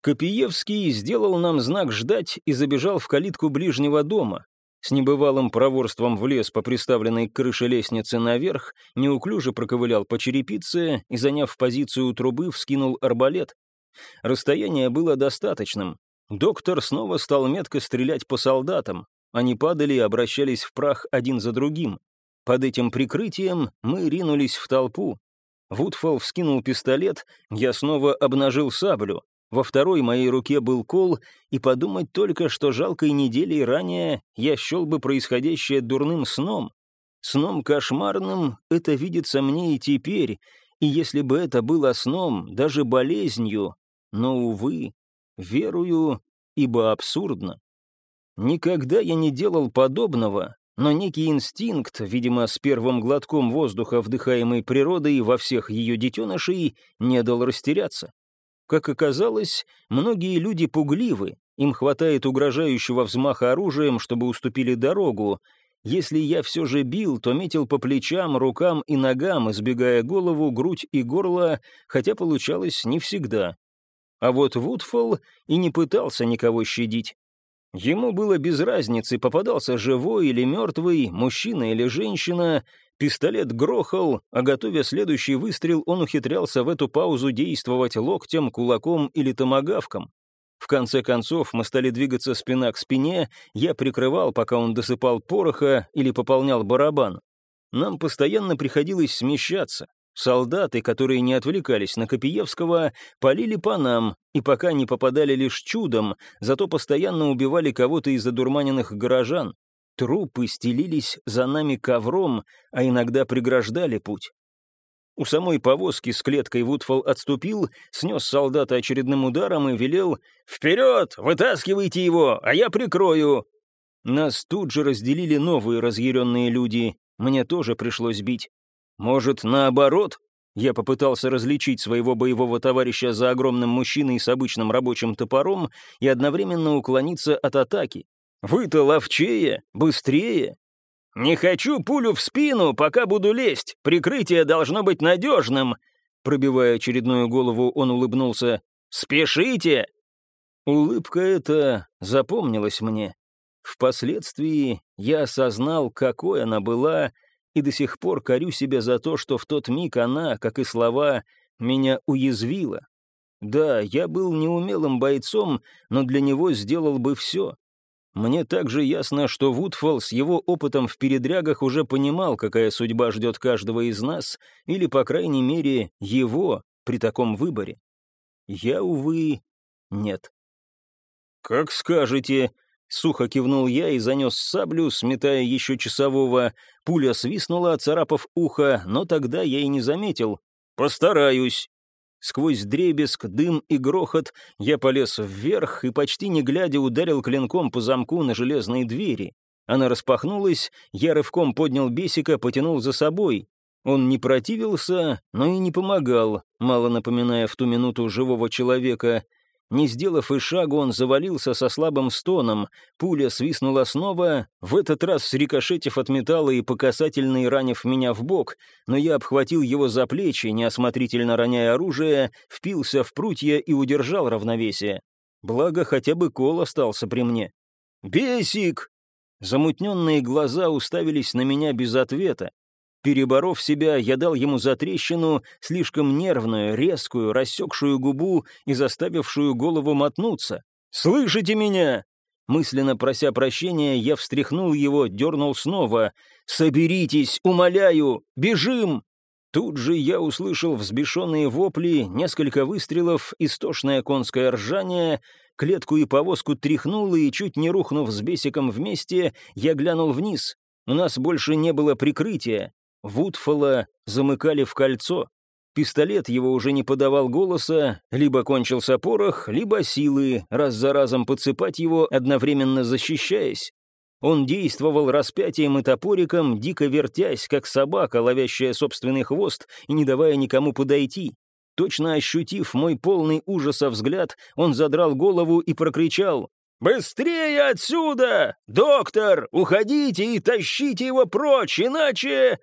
Копиевский сделал нам знак ждать и забежал в калитку ближнего дома. С небывалым проворством влез по приставленной к крыше лестницы наверх, неуклюже проковылял по черепице и, заняв позицию трубы, вскинул арбалет. Расстояние было достаточным. Доктор снова стал метко стрелять по солдатам. Они падали и обращались в прах один за другим. Под этим прикрытием мы ринулись в толпу. Вудфол вскинул пистолет, я снова обнажил саблю. Во второй моей руке был кол, и подумать только, что жалкой неделей ранее я счел бы происходящее дурным сном. Сном кошмарным это видится мне и теперь, и если бы это было сном, даже болезнью, но, увы, верую, ибо абсурдно. Никогда я не делал подобного, но некий инстинкт, видимо, с первым глотком воздуха, вдыхаемой природой во всех ее детенышей, не дал растеряться. Как оказалось, многие люди пугливы, им хватает угрожающего взмаха оружием, чтобы уступили дорогу. Если я все же бил, то метил по плечам, рукам и ногам, избегая голову, грудь и горло, хотя получалось не всегда. А вот Вудфолл и не пытался никого щадить. Ему было без разницы, попадался живой или мертвый, мужчина или женщина, Пистолет грохал, а готовя следующий выстрел, он ухитрялся в эту паузу действовать локтем, кулаком или томагавком. В конце концов, мы стали двигаться спина к спине, я прикрывал, пока он досыпал пороха или пополнял барабан. Нам постоянно приходилось смещаться. Солдаты, которые не отвлекались на Копиевского, полили по нам, и пока не попадали лишь чудом, зато постоянно убивали кого-то из задурманенных горожан. Трупы стелились за нами ковром, а иногда преграждали путь. У самой повозки с клеткой Вудфол отступил, снес солдата очередным ударом и велел «Вперед! Вытаскивайте его, а я прикрою!» Нас тут же разделили новые разъяренные люди. Мне тоже пришлось бить. Может, наоборот? Я попытался различить своего боевого товарища за огромным мужчиной с обычным рабочим топором и одновременно уклониться от атаки. Вы-то ловчее, быстрее. Не хочу пулю в спину, пока буду лезть. Прикрытие должно быть надежным. Пробивая очередную голову, он улыбнулся. «Спешите!» Улыбка эта запомнилась мне. Впоследствии я осознал, какой она была, и до сих пор корю себя за то, что в тот миг она, как и слова, меня уязвила. Да, я был неумелым бойцом, но для него сделал бы все. Мне также ясно, что Вудфолл с его опытом в передрягах уже понимал, какая судьба ждет каждого из нас, или, по крайней мере, его при таком выборе. Я, увы, нет. «Как скажете», — сухо кивнул я и занес саблю, сметая еще часового. Пуля свистнула, царапав ухо, но тогда я и не заметил. «Постараюсь». Сквозь дребезг, дым и грохот я полез вверх и, почти не глядя, ударил клинком по замку на железные двери. Она распахнулась, я рывком поднял бесика, потянул за собой. Он не противился, но и не помогал, мало напоминая в ту минуту живого человека. Не сделав и шагу, он завалился со слабым стоном. Пуля свистнула снова, в этот раз срикошетив от металла и по касательной ранив меня в бок, но я обхватил его за плечи, неосмотрительно роняя оружие, впился в прутья и удержал равновесие. Благо, хотя бы кол остался при мне. «Бесик!» Замутненные глаза уставились на меня без ответа. Переборов себя, я дал ему затрещину, слишком нервную, резкую, рассекшую губу и заставившую голову мотнуться. «Слышите меня?» Мысленно прося прощения, я встряхнул его, дернул снова. «Соберитесь, умоляю! Бежим!» Тут же я услышал взбешенные вопли, несколько выстрелов, истошное конское ржание, клетку и повозку тряхнуло, и, чуть не рухнув с бесиком вместе, я глянул вниз. У нас больше не было прикрытия. Вудфола замыкали в кольцо. Пистолет его уже не подавал голоса, либо кончился порох, либо силы, раз за разом подсыпать его, одновременно защищаясь. Он действовал распятием и топориком, дико вертясь, как собака, ловящая собственный хвост и не давая никому подойти. Точно ощутив мой полный ужаса взгляд, он задрал голову и прокричал «Быстрее отсюда! Доктор, уходите и тащите его прочь, иначе...»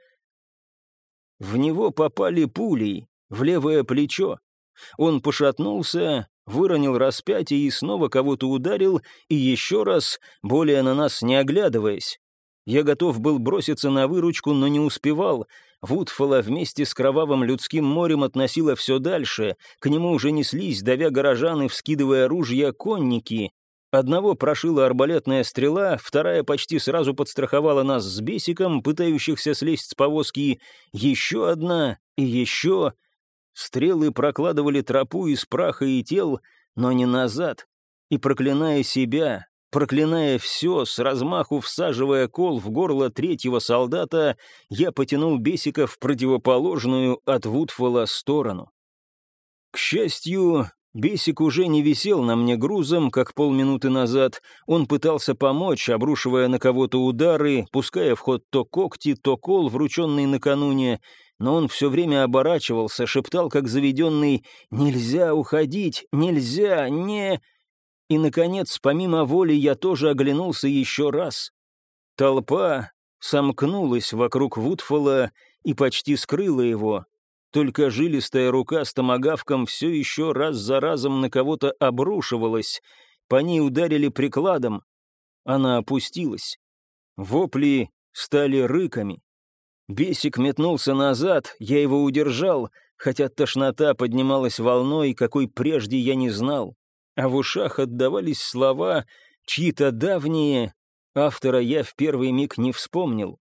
В него попали пулей, в левое плечо. Он пошатнулся, выронил распятие и снова кого-то ударил, и еще раз, более на нас не оглядываясь. Я готов был броситься на выручку, но не успевал. Вудфола вместе с кровавым людским морем относила все дальше. К нему уже неслись, давя горожан и вскидывая оружие конники. Одного прошила арбалетная стрела, вторая почти сразу подстраховала нас с бесиком, пытающихся слезть с повозки. Еще одна и еще. Стрелы прокладывали тропу из праха и тел, но не назад. И, проклиная себя, проклиная все, с размаху всаживая кол в горло третьего солдата, я потянул Бесика в противоположную от Вудфола сторону. К счастью, Бесик уже не висел на мне грузом, как полминуты назад. Он пытался помочь, обрушивая на кого-то удары, пуская в ход то когти, то кол, врученный накануне, но он все время оборачивался, шептал, как заведенный «Нельзя уходить! Нельзя! Не...» И, наконец, помимо воли, я тоже оглянулся еще раз. Толпа сомкнулась вокруг Вудфола и почти скрыла его. Только жилистая рука с томогавком все еще раз за разом на кого-то обрушивалась. По ней ударили прикладом. Она опустилась. Вопли стали рыками. Бесик метнулся назад, я его удержал, хотя тошнота поднималась волной, какой прежде я не знал. А в ушах отдавались слова, чьи-то давние, автора я в первый миг не вспомнил.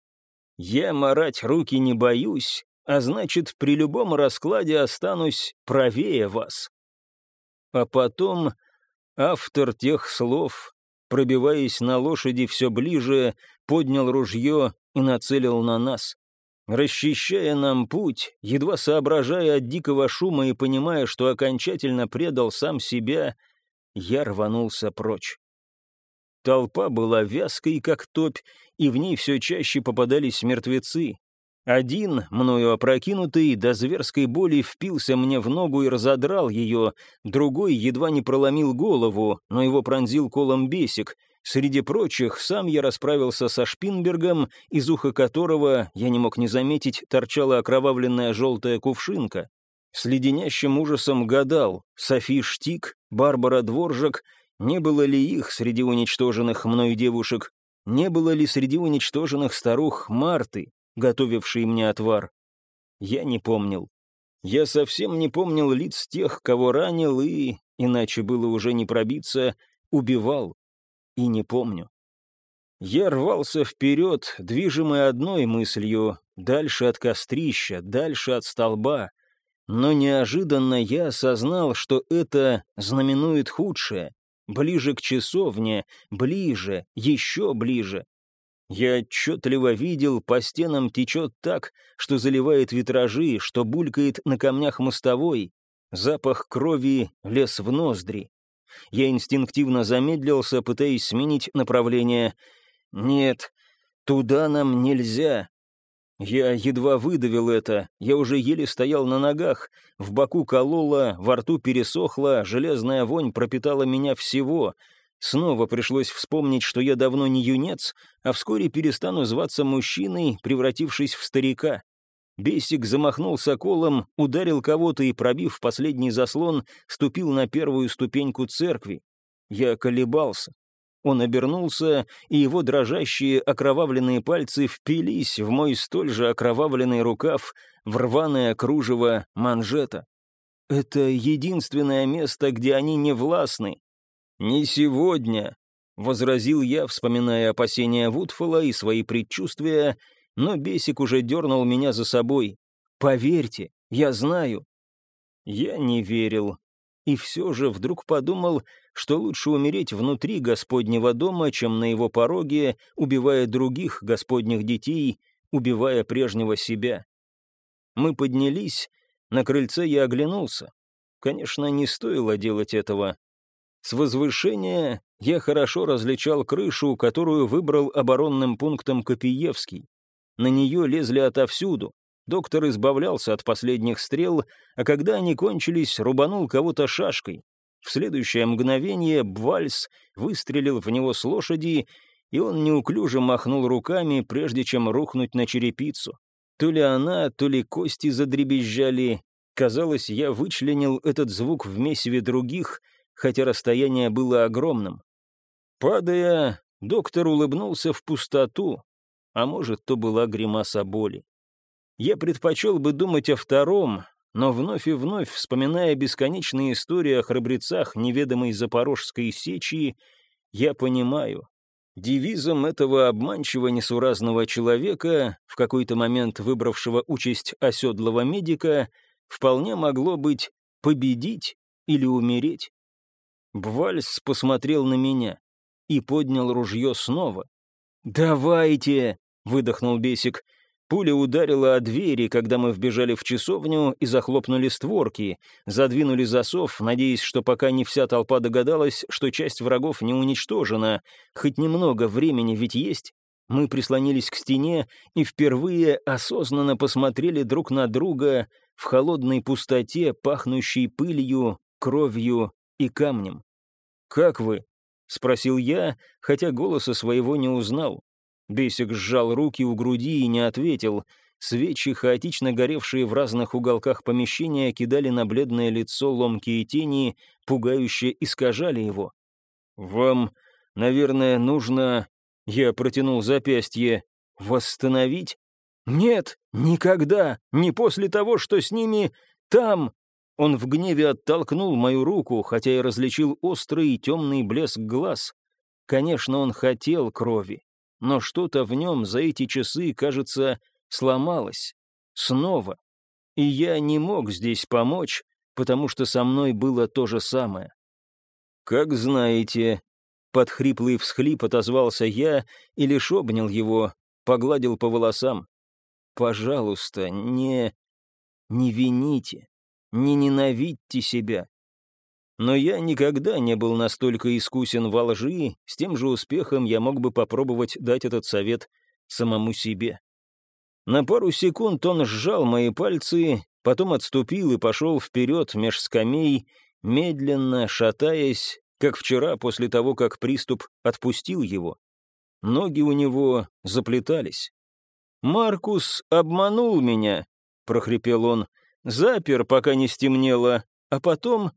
«Я марать руки не боюсь, а значит, при любом раскладе останусь правее вас». А потом автор тех слов, пробиваясь на лошади все ближе, поднял ружье и нацелил на нас. Расчищая нам путь, едва соображая от дикого шума и понимая, что окончательно предал сам себя, я рванулся прочь. Толпа была вязкой, как топь, и в ней все чаще попадались мертвецы. Один, мною опрокинутый, до зверской боли впился мне в ногу и разодрал ее, другой едва не проломил голову, но его пронзил колом бесик — Среди прочих, сам я расправился со Шпинбергом, из уха которого, я не мог не заметить, торчала окровавленная желтая кувшинка. С леденящим ужасом гадал, Софи Штик, Барбара Дворжак, не было ли их среди уничтоженных мною девушек, не было ли среди уничтоженных старух Марты, готовившей мне отвар. Я не помнил. Я совсем не помнил лиц тех, кого ранил и, иначе было уже не пробиться, убивал и не помню. Я рвался вперед, движимый одной мыслью, дальше от кострища, дальше от столба. Но неожиданно я осознал, что это знаменует худшее. Ближе к часовне, ближе, еще ближе. Я отчетливо видел, по стенам течет так, что заливает витражи, что булькает на камнях мостовой. Запах крови лез в ноздри. Я инстинктивно замедлился, пытаясь сменить направление. «Нет, туда нам нельзя». Я едва выдавил это, я уже еле стоял на ногах, в боку кололо, во рту пересохло, железная вонь пропитала меня всего. Снова пришлось вспомнить, что я давно не юнец, а вскоре перестану зваться мужчиной, превратившись в старика. Бесик замахнулся колом, ударил кого-то и, пробив последний заслон, ступил на первую ступеньку церкви. Я колебался. Он обернулся, и его дрожащие окровавленные пальцы впились в мой столь же окровавленный рукав в рваное кружево манжета. Это единственное место, где они не властны. «Не сегодня», — возразил я, вспоминая опасения Вудфола и свои предчувствия, но бесик уже дернул меня за собой. «Поверьте, я знаю». Я не верил. И все же вдруг подумал, что лучше умереть внутри Господнего дома, чем на его пороге, убивая других Господних детей, убивая прежнего себя. Мы поднялись, на крыльце я оглянулся. Конечно, не стоило делать этого. С возвышения я хорошо различал крышу, которую выбрал оборонным пунктом Копиевский. На нее лезли отовсюду. Доктор избавлялся от последних стрел, а когда они кончились, рубанул кого-то шашкой. В следующее мгновение Бвальс выстрелил в него с лошади, и он неуклюже махнул руками, прежде чем рухнуть на черепицу. То ли она, то ли кости задребезжали. Казалось, я вычленил этот звук в месиве других, хотя расстояние было огромным. Падая, доктор улыбнулся в пустоту, а может, то была гримаса боли. Я предпочел бы думать о втором, но вновь и вновь, вспоминая бесконечные истории о храбрецах неведомой запорожской сечи, я понимаю, девизом этого обманчиво несуразного человека, в какой-то момент выбравшего участь оседлого медика, вполне могло быть «победить или умереть». Бвальс посмотрел на меня и поднял ружье снова. «Давайте!» — выдохнул Бесик. Пуля ударила о двери, когда мы вбежали в часовню и захлопнули створки, задвинули засов, надеясь, что пока не вся толпа догадалась, что часть врагов не уничтожена, хоть немного времени ведь есть. Мы прислонились к стене и впервые осознанно посмотрели друг на друга в холодной пустоте, пахнущей пылью, кровью и камнем. «Как вы?» — спросил я, хотя голоса своего не узнал. Бесик сжал руки у груди и не ответил. Свечи, хаотично горевшие в разных уголках помещения, кидали на бледное лицо ломкие тени, пугающе искажали его. «Вам, наверное, нужно...» Я протянул запястье. «Восстановить?» «Нет, никогда, не после того, что с ними там!» Он в гневе оттолкнул мою руку, хотя и различил острый и темный блеск глаз. Конечно, он хотел крови но что-то в нем за эти часы, кажется, сломалось. Снова. И я не мог здесь помочь, потому что со мной было то же самое. «Как знаете», — под хриплый всхлип отозвался я и лишь обнял его, погладил по волосам. «Пожалуйста, не... не вините, не ненавидьте себя. Но я никогда не был настолько искусен во лжи, с тем же успехом я мог бы попробовать дать этот совет самому себе. На пару секунд он сжал мои пальцы, потом отступил и пошел вперед меж скамей, медленно шатаясь, как вчера после того, как приступ отпустил его. Ноги у него заплетались. «Маркус обманул меня», — прохрипел он, — «запер, пока не стемнело, а потом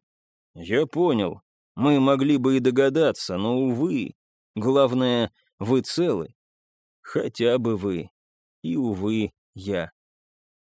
«Я понял. Мы могли бы и догадаться, но, увы. Главное, вы целы. Хотя бы вы. И, увы, я».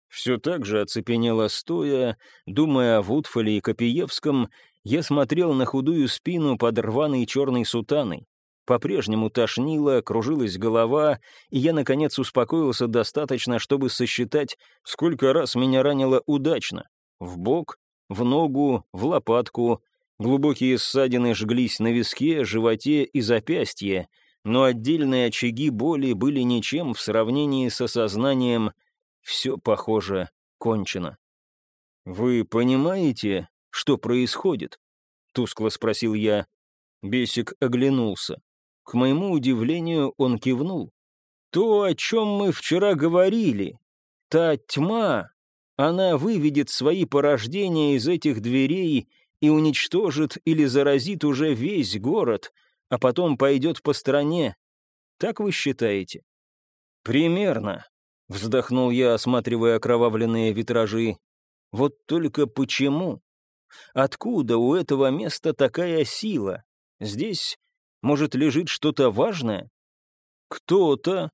Все так же оцепенело стоя, думая о Вудфоле и Копиевском, я смотрел на худую спину под рваной черной сутаной. По-прежнему тошнило, кружилась голова, и я, наконец, успокоился достаточно, чтобы сосчитать, сколько раз меня ранило удачно. В бок, в ногу, в лопатку. Глубокие ссадины жглись на виске, животе и запястье, но отдельные очаги боли были ничем в сравнении с осознанием «все, похоже, кончено». «Вы понимаете, что происходит?» — тускло спросил я. Бесик оглянулся. К моему удивлению, он кивнул. «То, о чем мы вчера говорили, та тьма, она выведет свои порождения из этих дверей и уничтожит или заразит уже весь город, а потом пойдет по стране. Так вы считаете? Примерно, вздохнул я, осматривая окровавленные витражи. Вот только почему? Откуда у этого места такая сила? Здесь, может, лежит что-то важное? Кто-то,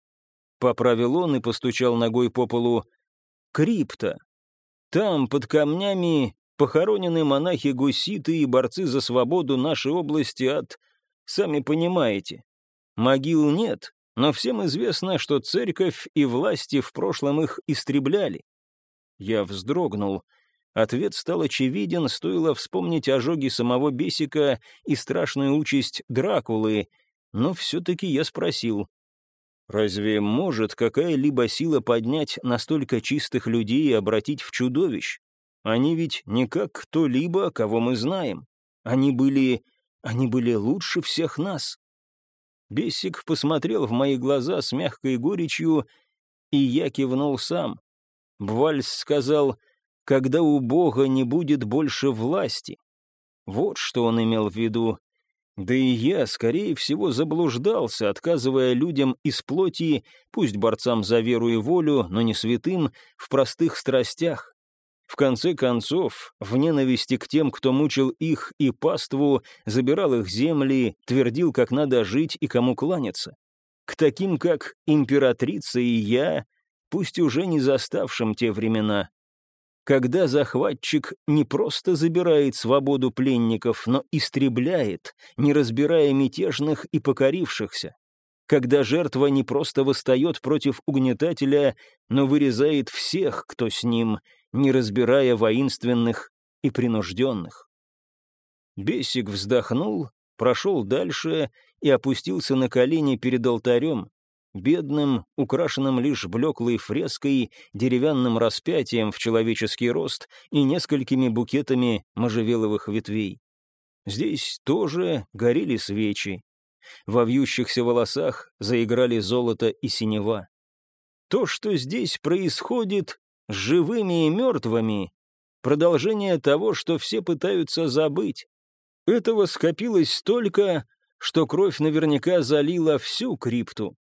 поправил он и постучал ногой по полу, крипта, там, под камнями, похоронены монахи-гуситы и борцы за свободу нашей области от... Сами понимаете. Могил нет, но всем известно, что церковь и власти в прошлом их истребляли. Я вздрогнул. Ответ стал очевиден, стоило вспомнить ожоги самого Бесика и страшную участь Дракулы, но все-таки я спросил, Разве может какая-либо сила поднять настолько чистых людей и обратить в чудовищ? Они ведь не как кто-либо, кого мы знаем. Они были... они были лучше всех нас. Бесик посмотрел в мои глаза с мягкой горечью, и я кивнул сам. Бвальс сказал, когда у Бога не будет больше власти. Вот что он имел в виду. Да и я, скорее всего, заблуждался, отказывая людям из плоти, пусть борцам за веру и волю, но не святым, в простых страстях. В конце концов, в ненависти к тем, кто мучил их и паству, забирал их земли, твердил, как надо жить и кому кланяться. К таким, как императрица и я, пусть уже не заставшим те времена. Когда захватчик не просто забирает свободу пленников, но истребляет, не разбирая мятежных и покорившихся. Когда жертва не просто восстает против угнетателя, но вырезает всех, кто с ним, не разбирая воинственных и принужденных. Бесик вздохнул, прошел дальше и опустился на колени перед алтарем, бедным, украшенным лишь блеклой фреской, деревянным распятием в человеческий рост и несколькими букетами можжевеловых ветвей. Здесь тоже горели свечи. Во вьющихся волосах заиграли золото и синева. То, что здесь происходит с живыми и мертвыми, продолжение того, что все пытаются забыть. Этого скопилось столько, что кровь наверняка залила всю крипту.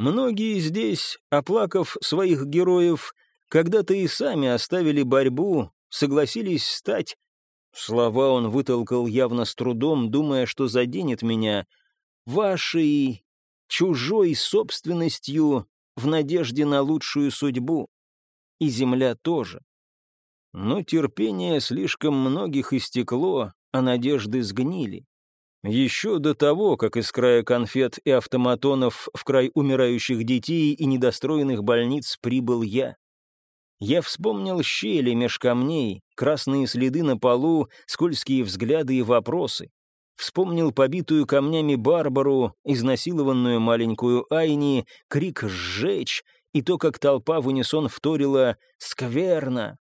Многие здесь, оплакав своих героев, когда-то и сами оставили борьбу, согласились стать... Слова он вытолкал явно с трудом, думая, что заденет меня. Вашей чужой собственностью в надежде на лучшую судьбу. И земля тоже. Но терпение слишком многих истекло, а надежды сгнили. Еще до того, как из края конфет и автоматонов в край умирающих детей и недостроенных больниц прибыл я. Я вспомнил щели меж камней, красные следы на полу, скользкие взгляды и вопросы. Вспомнил побитую камнями Барбару, изнасилованную маленькую Айни, крик «Сжечь!» и то, как толпа в унисон вторила «Скверно!».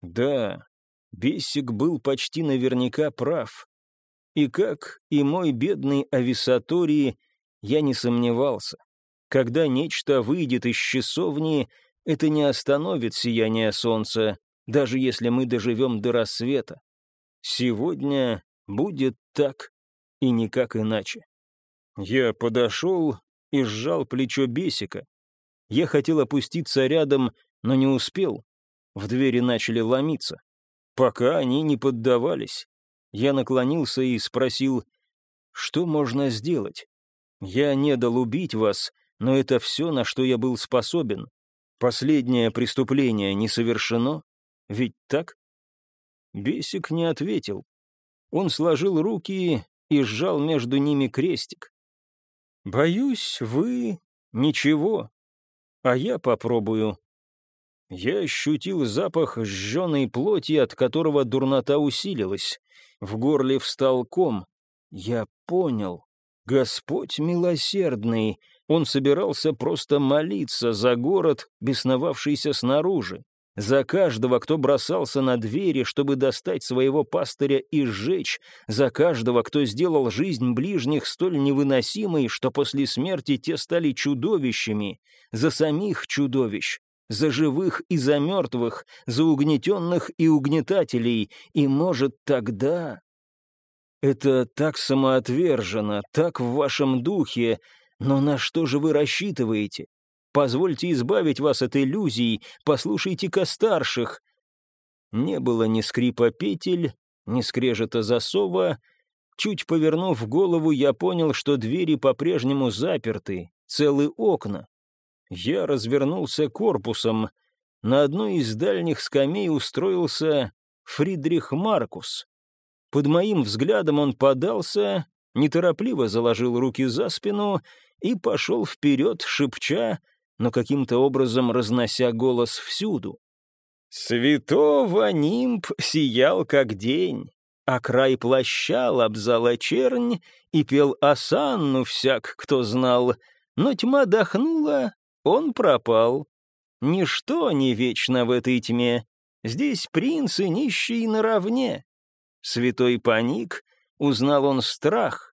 Да, Бесик был почти наверняка прав. И как и мой бедный Ависатории, я не сомневался. Когда нечто выйдет из часовни, это не остановит сияние солнца, даже если мы доживем до рассвета. Сегодня будет так и никак иначе. Я подошел и сжал плечо Бесика. Я хотел опуститься рядом, но не успел. В двери начали ломиться. Пока они не поддавались. Я наклонился и спросил, что можно сделать? Я не дал убить вас, но это все, на что я был способен. Последнее преступление не совершено, ведь так? Бесик не ответил. Он сложил руки и сжал между ними крестик. «Боюсь, вы... ничего, а я попробую». Я ощутил запах сжженной плоти, от которого дурнота усилилась. В горле встал ком. Я понял. Господь милосердный. Он собирался просто молиться за город, бесновавшийся снаружи. За каждого, кто бросался на двери, чтобы достать своего пастыря и сжечь, за каждого, кто сделал жизнь ближних столь невыносимой, что после смерти те стали чудовищами, за самих чудовищ, за живых и за мертвых, за угнетенных и угнетателей, и, может, тогда... Это так самоотверженно, так в вашем духе, но на что же вы рассчитываете? Позвольте избавить вас от иллюзий, послушайте-ка старших. Не было ни скрипа петель, ни скрежета засова. Чуть повернув голову, я понял, что двери по-прежнему заперты, целы окна. Я развернулся корпусом. На одной из дальних скамей устроился Фридрих Маркус. Под моим взглядом он подался, неторопливо заложил руки за спину и пошел вперед, шепча, но каким-то образом разнося голос всюду. «Святого нимб сиял как день, а край плаща лобзала чернь и пел осанну всяк, кто знал, но тьма дохнула, он пропал. Ничто не вечно в этой тьме. Здесь принц и нищий наравне. Святой паник, узнал он страх.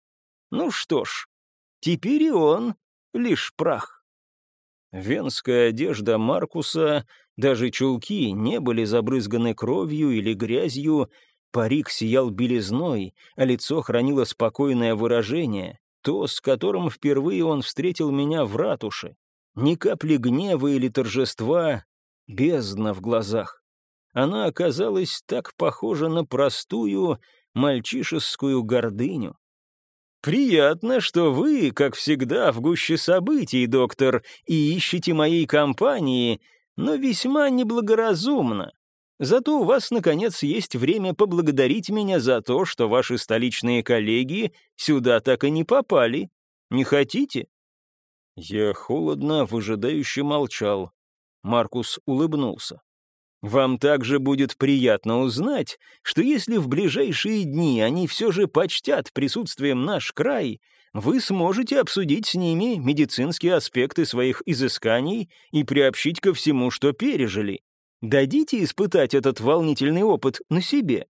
Ну что ж, теперь и он лишь прах. Венская одежда Маркуса, даже чулки не были забрызганы кровью или грязью, парик сиял белизной, а лицо хранило спокойное выражение, то, с которым впервые он встретил меня в ратуше. Ни капли гнева или торжества, бездна в глазах. она оказалась так похожа на простую мальчишескую гордыню. «Приятно, что вы, как всегда, в гуще событий, доктор, и ищете моей компании, но весьма неблагоразумно. Зато у вас, наконец, есть время поблагодарить меня за то, что ваши столичные коллеги сюда так и не попали. Не хотите?» Я холодно, выжидающе молчал. Маркус улыбнулся. «Вам также будет приятно узнать, что если в ближайшие дни они все же почтят присутствием наш край, вы сможете обсудить с ними медицинские аспекты своих изысканий и приобщить ко всему, что пережили. Дадите испытать этот волнительный опыт на себе».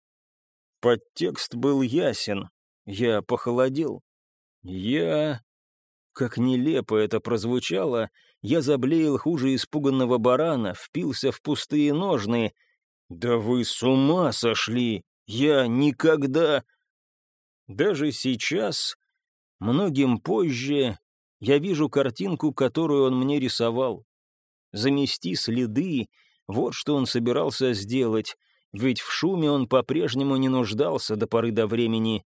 Подтекст был ясен. Я похолодел. Я... Как нелепо это прозвучало, я заблеял хуже испуганного барана, впился в пустые ножны. «Да вы с ума сошли! Я никогда...» Даже сейчас, многим позже, я вижу картинку, которую он мне рисовал. Замести следы вот что он собирался сделать, ведь в шуме он по-прежнему не нуждался до поры до времени.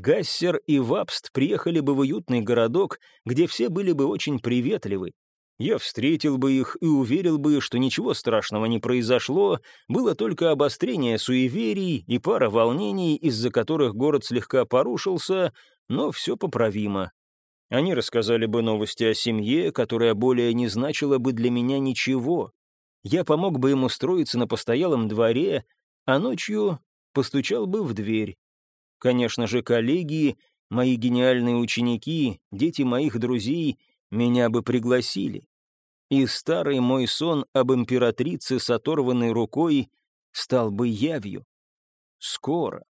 Гассер и Вапст приехали бы в уютный городок, где все были бы очень приветливы. Я встретил бы их и уверил бы, что ничего страшного не произошло, было только обострение суеверий и пара волнений, из-за которых город слегка порушился, но все поправимо. Они рассказали бы новости о семье, которая более не значила бы для меня ничего я помог бы ему устроиться на постоялом дворе, а ночью постучал бы в дверь. Конечно же, коллеги, мои гениальные ученики, дети моих друзей меня бы пригласили. И старый мой сон об императрице с оторванной рукой стал бы явью. Скоро.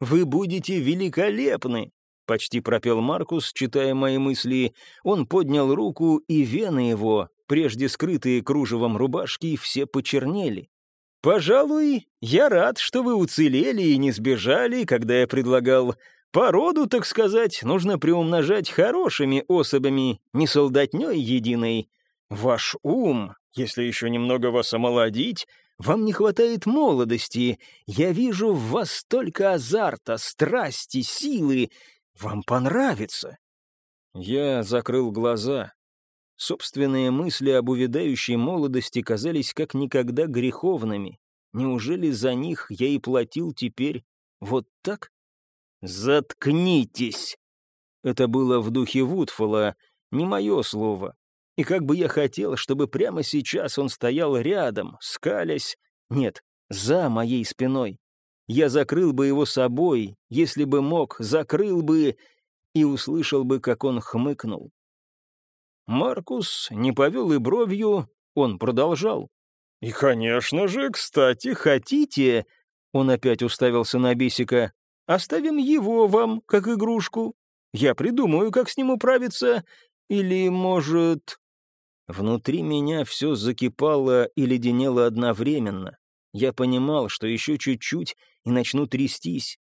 «Вы будете великолепны!» — почти пропел Маркус, читая мои мысли. Он поднял руку, и вены его прежде скрытые кружевом рубашки, все почернели. «Пожалуй, я рад, что вы уцелели и не сбежали, когда я предлагал породу, так сказать, нужно приумножать хорошими особями, не солдатней единой. Ваш ум, если еще немного вас омолодить, вам не хватает молодости. Я вижу в вас столько азарта, страсти, силы. Вам понравится». Я закрыл глаза. Собственные мысли об увядающей молодости казались как никогда греховными. Неужели за них я и платил теперь вот так? «Заткнитесь!» Это было в духе Вудфола, не мое слово. И как бы я хотел, чтобы прямо сейчас он стоял рядом, скалясь, нет, за моей спиной. Я закрыл бы его собой, если бы мог, закрыл бы и услышал бы, как он хмыкнул. Маркус не повел и бровью, он продолжал. «И, конечно же, кстати, хотите...» Он опять уставился на Бисика. «Оставим его вам, как игрушку. Я придумаю, как с ним управиться. Или, может...» Внутри меня все закипало и леденело одновременно. Я понимал, что еще чуть-чуть и начну трястись.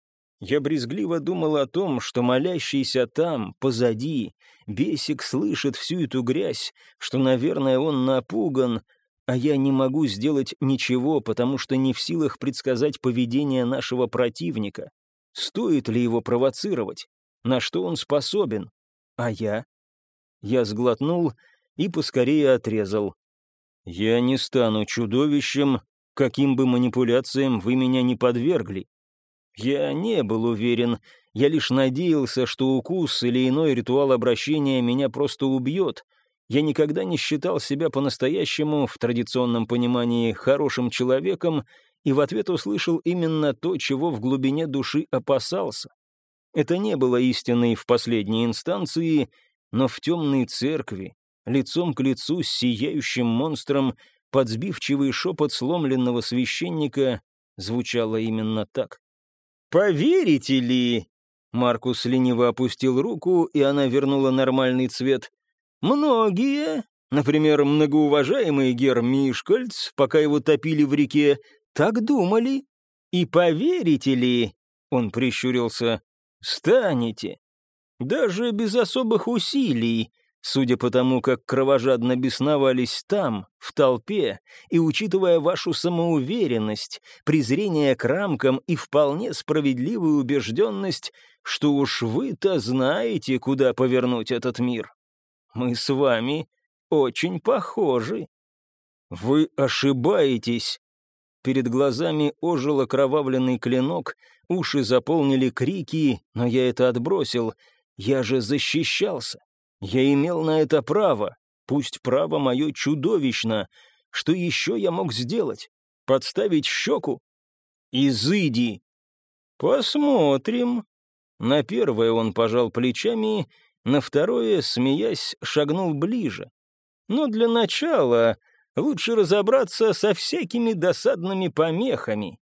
Я брезгливо думал о том, что молящийся там, позади, бесик слышит всю эту грязь, что, наверное, он напуган, а я не могу сделать ничего, потому что не в силах предсказать поведение нашего противника. Стоит ли его провоцировать? На что он способен? А я? Я сглотнул и поскорее отрезал. «Я не стану чудовищем, каким бы манипуляциям вы меня не подвергли. Я не был уверен, я лишь надеялся, что укус или иной ритуал обращения меня просто убьет. Я никогда не считал себя по-настоящему, в традиционном понимании, хорошим человеком, и в ответ услышал именно то, чего в глубине души опасался. Это не было истиной в последней инстанции, но в темной церкви, лицом к лицу с сияющим монстром, подсбивчивый шепот сломленного священника звучало именно так. «Поверите ли...» Маркус лениво опустил руку, и она вернула нормальный цвет. «Многие, например, многоуважаемый Гер Мишкальц, пока его топили в реке, так думали. И поверите ли...» Он прищурился. «Станете. Даже без особых усилий. Судя по тому, как кровожадно бесновались там, в толпе, и учитывая вашу самоуверенность, презрение к рамкам и вполне справедливую убежденность, что уж вы-то знаете, куда повернуть этот мир. Мы с вами очень похожи. Вы ошибаетесь. Перед глазами ожил окровавленный клинок, уши заполнили крики, но я это отбросил. Я же защищался. Я имел на это право, пусть право мое чудовищно. Что еще я мог сделать? Подставить щеку? Изыди! Посмотрим. На первое он пожал плечами, на второе, смеясь, шагнул ближе. Но для начала лучше разобраться со всякими досадными помехами.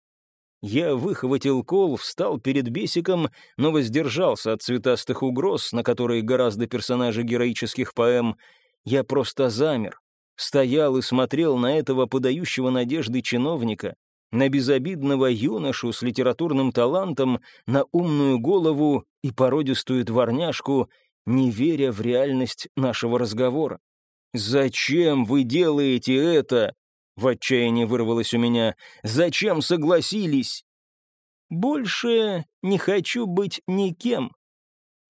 Я выхватил кол, встал перед бесиком, но воздержался от цветастых угроз, на которые гораздо персонажи героических поэм. Я просто замер, стоял и смотрел на этого подающего надежды чиновника, на безобидного юношу с литературным талантом, на умную голову и породистую дворняжку, не веря в реальность нашего разговора. «Зачем вы делаете это?» В отчаянии вырвалось у меня. «Зачем согласились?» «Больше не хочу быть никем».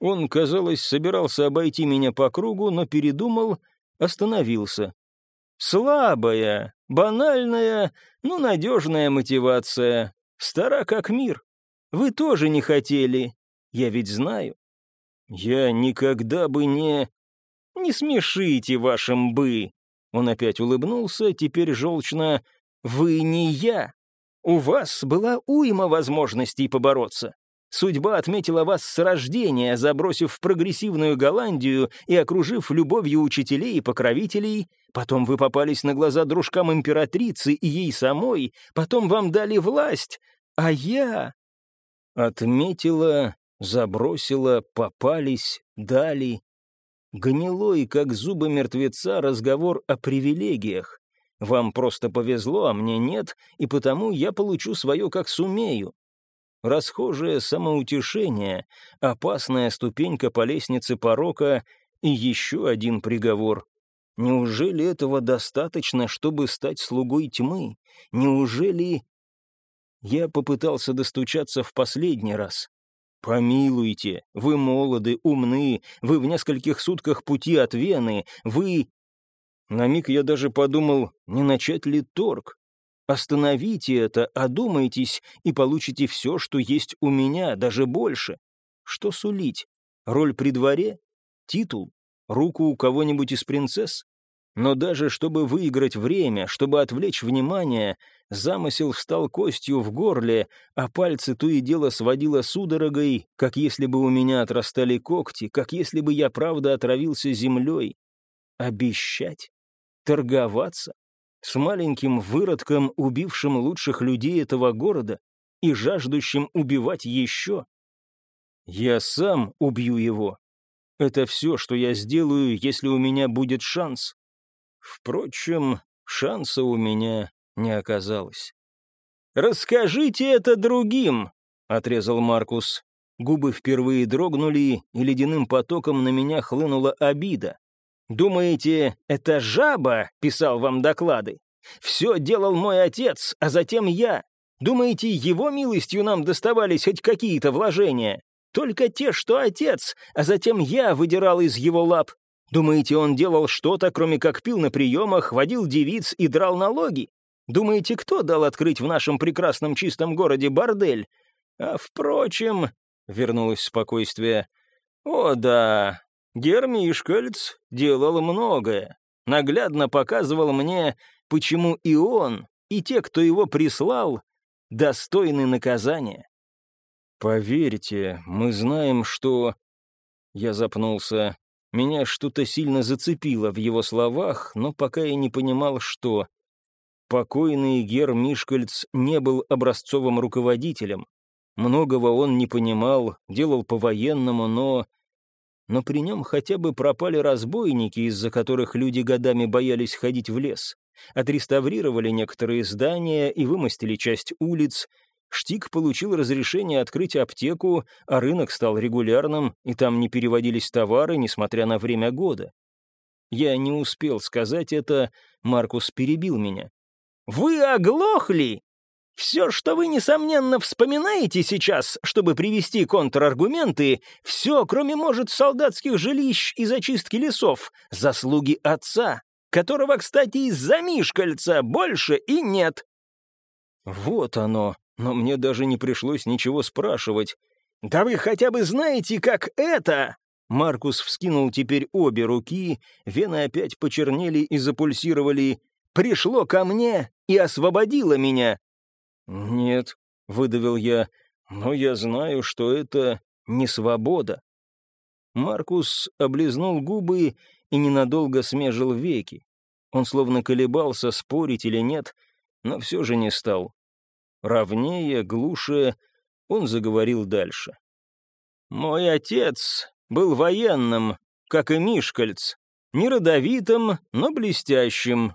Он, казалось, собирался обойти меня по кругу, но передумал, остановился. «Слабая, банальная, но надежная мотивация. Стара как мир. Вы тоже не хотели. Я ведь знаю». «Я никогда бы не...» «Не смешите вашим «бы». Он опять улыбнулся, теперь желчно. «Вы не я. У вас была уйма возможностей побороться. Судьба отметила вас с рождения, забросив в прогрессивную Голландию и окружив любовью учителей и покровителей. Потом вы попались на глаза дружкам императрицы и ей самой. Потом вам дали власть. А я...» Отметила, забросила, попались, дали. Гнилой, как зубы мертвеца, разговор о привилегиях. Вам просто повезло, а мне нет, и потому я получу свое как сумею. Расхожее самоутешение, опасная ступенька по лестнице порока и еще один приговор. Неужели этого достаточно, чтобы стать слугой тьмы? Неужели... Я попытался достучаться в последний раз. «Помилуйте, вы молоды, умны, вы в нескольких сутках пути от Вены, вы...» На миг я даже подумал, не начать ли торг. Остановите это, одумайтесь и получите все, что есть у меня, даже больше. Что сулить? Роль при дворе? Титул? Руку у кого-нибудь из принцесс? Но даже чтобы выиграть время, чтобы отвлечь внимание, замысел встал костью в горле, а пальцы то и дело сводило судорогой, как если бы у меня отрастали когти, как если бы я правда отравился землей. Обещать? Торговаться? С маленьким выродком, убившим лучших людей этого города и жаждущим убивать еще? Я сам убью его. Это все, что я сделаю, если у меня будет шанс. Впрочем, шанса у меня не оказалось. «Расскажите это другим!» — отрезал Маркус. Губы впервые дрогнули, и ледяным потоком на меня хлынула обида. «Думаете, это жаба?» — писал вам доклады. «Все делал мой отец, а затем я. Думаете, его милостью нам доставались хоть какие-то вложения? Только те, что отец, а затем я выдирал из его лап. Думаете, он делал что-то, кроме как пил на приемах, водил девиц и драл налоги? Думаете, кто дал открыть в нашем прекрасном чистом городе бордель? А впрочем, — вернулось спокойствие, — о да, Гермишкальц делал многое, наглядно показывал мне, почему и он, и те, кто его прислал, достойны наказания. «Поверьте, мы знаем, что...» Я запнулся. Меня что-то сильно зацепило в его словах, но пока я не понимал, что. Покойный Гер Мишкальц не был образцовым руководителем. Многого он не понимал, делал по-военному, но... Но при нем хотя бы пропали разбойники, из-за которых люди годами боялись ходить в лес. Отреставрировали некоторые здания и вымостили часть улиц, Штик получил разрешение открыть аптеку, а рынок стал регулярным, и там не переводились товары, несмотря на время года. Я не успел сказать это, Маркус перебил меня. «Вы оглохли? Все, что вы, несомненно, вспоминаете сейчас, чтобы привести контраргументы, все, кроме, может, солдатских жилищ и зачистки лесов, заслуги отца, которого, кстати, из-за Мишкальца больше и нет». Вот оно, но мне даже не пришлось ничего спрашивать. «Да вы хотя бы знаете, как это?» Маркус вскинул теперь обе руки, вены опять почернели и запульсировали. «Пришло ко мне и освободило меня!» «Нет», — выдавил я, — «но я знаю, что это не свобода». Маркус облизнул губы и ненадолго смежил веки. Он словно колебался, спорить или нет, но все же не стал. Ровнее, глуше, он заговорил дальше. «Мой отец был военным, как и Мишкальц, не родовитым, но блестящим.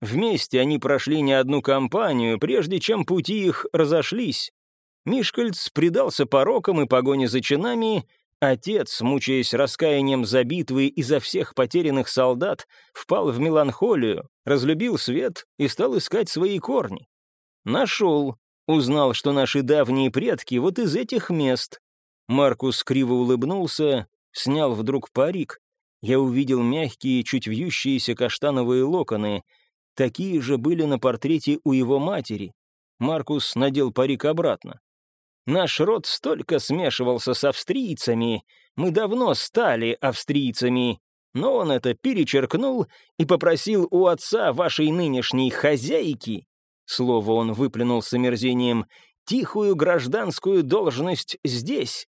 Вместе они прошли не одну кампанию, прежде чем пути их разошлись. Мишкальц предался порокам и погоне за чинами, Отец, мучаясь раскаянием за битвы и за всех потерянных солдат, впал в меланхолию, разлюбил свет и стал искать свои корни. Нашел, узнал, что наши давние предки вот из этих мест. Маркус криво улыбнулся, снял вдруг парик. Я увидел мягкие, чуть вьющиеся каштановые локоны. Такие же были на портрете у его матери. Маркус надел парик обратно. Наш род столько смешивался с австрийцами, мы давно стали австрийцами, но он это перечеркнул и попросил у отца вашей нынешней хозяйки, слово он выплюнул с омерзением, тихую гражданскую должность здесь.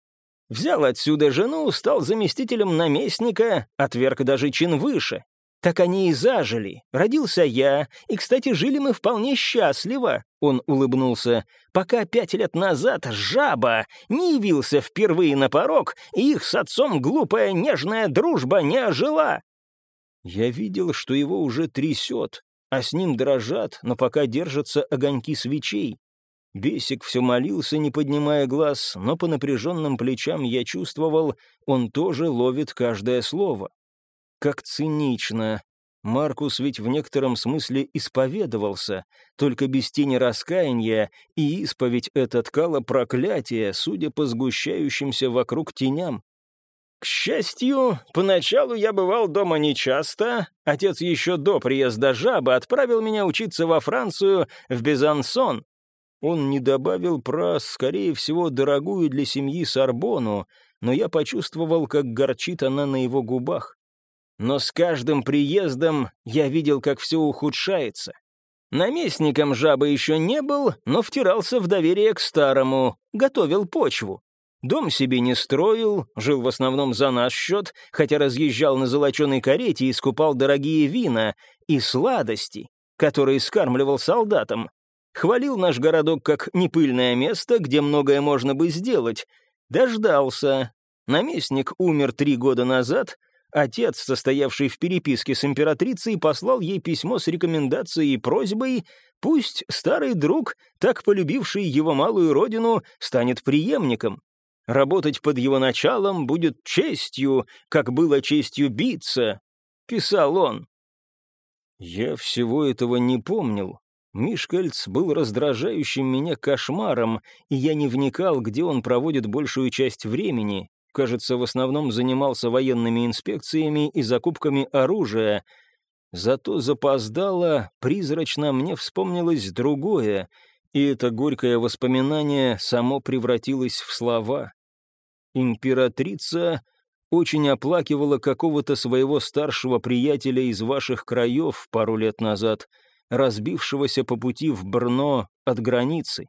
Взял отсюда жену, стал заместителем наместника, отверг даже чин выше. Так они и зажили. Родился я, и, кстати, жили мы вполне счастливо. Он улыбнулся. Пока пять лет назад жаба не явился впервые на порог, и их с отцом глупая нежная дружба не ожила. Я видел, что его уже трясет, а с ним дрожат, но пока держатся огоньки свечей. Бесик все молился, не поднимая глаз, но по напряженным плечам я чувствовал, он тоже ловит каждое слово. Как цинично. Маркус ведь в некотором смысле исповедовался, только без тени раскаяния, и исповедь эта ткала проклятие, судя по сгущающимся вокруг теням. К счастью, поначалу я бывал дома нечасто. Отец еще до приезда жабы отправил меня учиться во Францию, в Безансон. Он не добавил про, скорее всего, дорогую для семьи Сорбону, но я почувствовал, как горчит она на его губах. Но с каждым приездом я видел, как все ухудшается. Наместником жабы еще не был, но втирался в доверие к старому, готовил почву. Дом себе не строил, жил в основном за наш счет, хотя разъезжал на золоченой карете и скупал дорогие вина и сладости, которые скармливал солдатам. Хвалил наш городок как непыльное место, где многое можно бы сделать. Дождался. Наместник умер три года назад, Отец, состоявший в переписке с императрицей, послал ей письмо с рекомендацией и просьбой, пусть старый друг, так полюбивший его малую родину, станет преемником. Работать под его началом будет честью, как было честью биться, — писал он. Я всего этого не помнил. Мишкальц был раздражающим меня кошмаром, и я не вникал, где он проводит большую часть времени, кажется, в основном занимался военными инспекциями и закупками оружия. Зато запоздало, призрачно мне вспомнилось другое, и это горькое воспоминание само превратилось в слова. Императрица очень оплакивала какого-то своего старшего приятеля из ваших краев пару лет назад, разбившегося по пути в Брно от границы.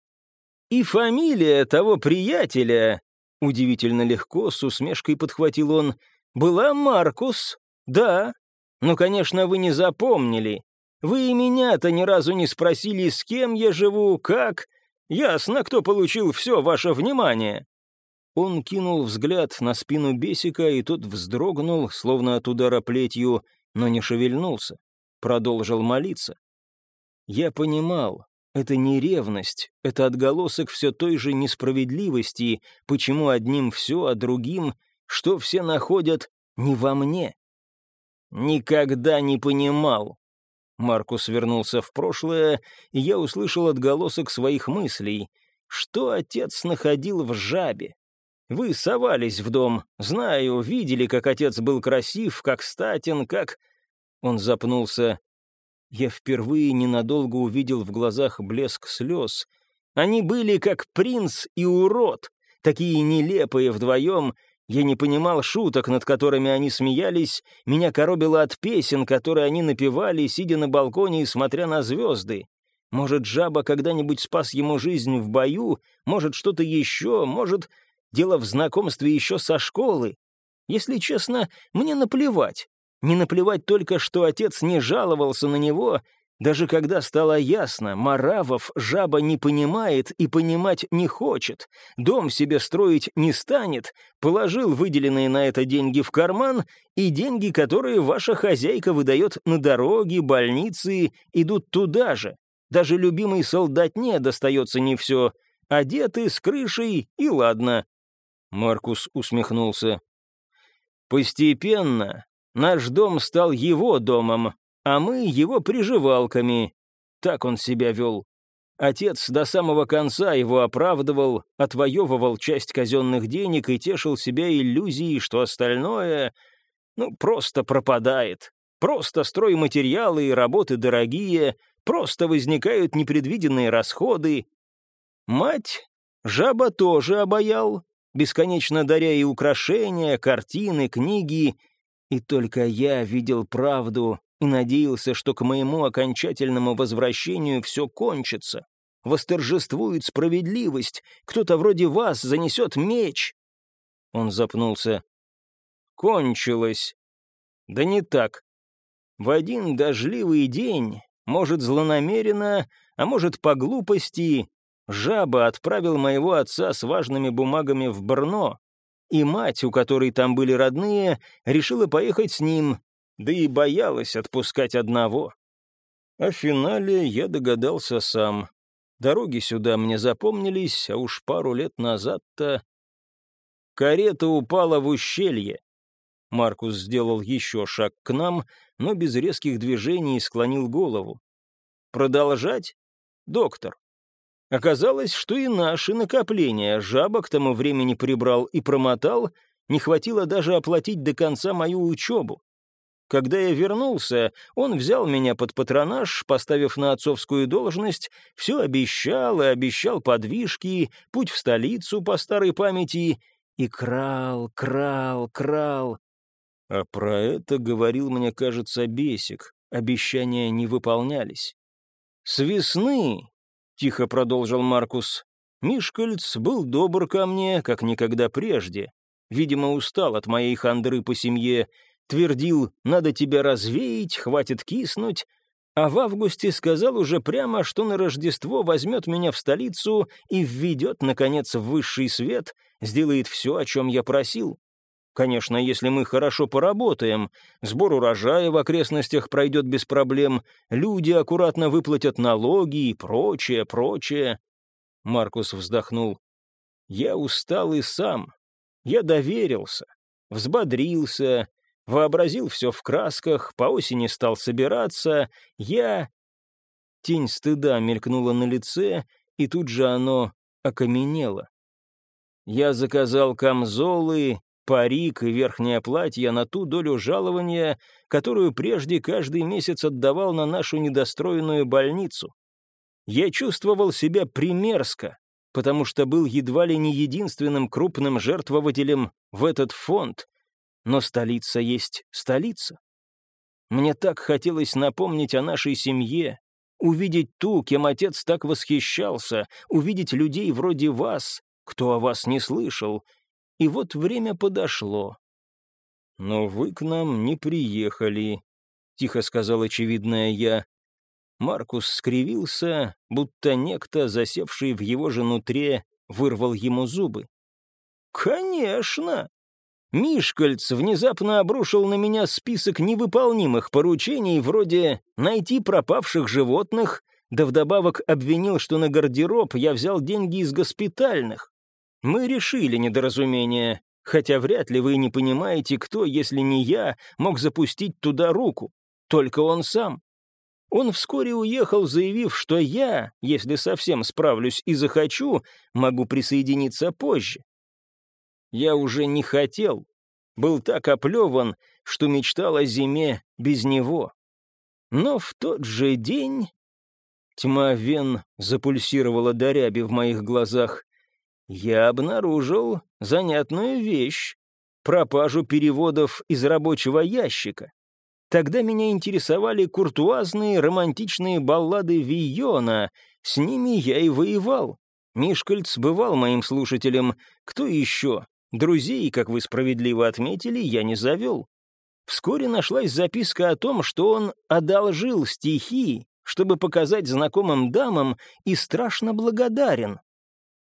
И фамилия того приятеля Удивительно легко, с усмешкой подхватил он. «Была Маркус? Да. Ну, конечно, вы не запомнили. Вы и меня-то ни разу не спросили, с кем я живу, как. Ясно, кто получил все ваше внимание». Он кинул взгляд на спину Бесика, и тот вздрогнул, словно от удара плетью, но не шевельнулся. Продолжил молиться. Я понимал, это не ревность, это отголосок все той же несправедливости, почему одним все, а другим, что все находят не во мне. никогда не понимал». Маркус вернулся в прошлое, и я услышал отголосок своих мыслей. Что отец находил в жабе? Вы совались в дом, знаю, видели, как отец был красив, как статен, как...» Он запнулся. Я впервые ненадолго увидел в глазах блеск слез. Они были как принц и урод, такие нелепые вдвоем. Я не понимал шуток, над которыми они смеялись. Меня коробило от песен, которые они напевали, сидя на балконе и смотря на звезды. Может, жаба когда-нибудь спас ему жизнь в бою, может, что-то еще, может, дело в знакомстве еще со школы. Если честно, мне наплевать. Не наплевать только, что отец не жаловался на него, даже когда стало ясно, Маравов жаба не понимает и понимать не хочет, дом себе строить не станет, положил выделенные на это деньги в карман, и деньги, которые ваша хозяйка выдает на дороги, больницы, идут туда же. Даже любимой солдатне достается не все. Одеты, с крышей, и ладно. Маркус усмехнулся. Постепенно наш дом стал его домом, а мы его приживалками. Так он себя вел. Отец до самого конца его оправдывал, отвоевывал часть казенных денег и тешил себя иллюзией, что остальное, ну, просто пропадает. Просто стройматериалы и работы дорогие, просто возникают непредвиденные расходы. Мать жаба тоже обаял, бесконечно даря и украшения, картины, книги, и только я видел правду и надеялся, что к моему окончательному возвращению все кончится. Восторжествует справедливость, кто-то вроде вас занесет меч. Он запнулся. Кончилось. Да не так. В один дождливый день, может, злонамеренно, а может, по глупости, жаба отправил моего отца с важными бумагами в Брно, и мать, у которой там были родные, решила поехать с ним, да и боялась отпускать одного. О финале я догадался сам. Дороги сюда мне запомнились, а уж пару лет назад-то... Карета упала в ущелье. Маркус сделал еще шаг к нам, но без резких движений склонил голову. «Продолжать? Доктор». Оказалось, что и наши накопления жаба к тому времени прибрал и промотал, не хватило даже оплатить до конца мою учебу. Когда я вернулся, он взял меня под патронаж, поставив на отцовскую должность, все обещал и обещал подвижки, путь в столицу по старой памяти, и крал, крал, крал. А про это говорил мне, кажется, Бесик, обещания не выполнялись. «С весны», — тихо продолжил Маркус, — «Мишкальц был добр ко мне, как никогда прежде. Видимо, устал от моей хандры по семье, твердил, надо тебя развеять, хватит киснуть, а в августе сказал уже прямо, что на Рождество возьмет меня в столицу и введет, наконец, в высший свет, сделает все, о чем я просил. Конечно, если мы хорошо поработаем, сбор урожая в окрестностях пройдет без проблем, люди аккуратно выплатят налоги и прочее, прочее. Маркус вздохнул. Я устал и сам. Я доверился, взбодрился, Вообразил все в красках, по осени стал собираться. Я... Тень стыда мелькнула на лице, и тут же оно окаменело. Я заказал камзолы, парик и верхнее платье на ту долю жалования, которую прежде каждый месяц отдавал на нашу недостроенную больницу. Я чувствовал себя примерзко, потому что был едва ли не единственным крупным жертвователем в этот фонд, но столица есть столица. Мне так хотелось напомнить о нашей семье, увидеть ту, кем отец так восхищался, увидеть людей вроде вас, кто о вас не слышал. И вот время подошло. «Но вы к нам не приехали», — тихо сказал очевидное я. Маркус скривился, будто некто, засевший в его же нутре, вырвал ему зубы. «Конечно!» Мишкальц внезапно обрушил на меня список невыполнимых поручений, вроде «найти пропавших животных», да вдобавок обвинил, что на гардероб я взял деньги из госпитальных. Мы решили недоразумение. Хотя вряд ли вы не понимаете, кто, если не я, мог запустить туда руку. Только он сам. Он вскоре уехал, заявив, что я, если совсем справлюсь и захочу, могу присоединиться позже. Я уже не хотел. Был так оплеван, что мечтал о зиме без него. Но в тот же день тьма вен запульсировала до ряби в моих глазах. Я обнаружил занятную вещь — пропажу переводов из рабочего ящика. Тогда меня интересовали куртуазные романтичные баллады Вийона, с ними я и воевал. Мишкальц бывал моим слушателем, кто еще? Друзей, как вы справедливо отметили, я не завел. Вскоре нашлась записка о том, что он одолжил стихи, чтобы показать знакомым дамам, и страшно благодарен.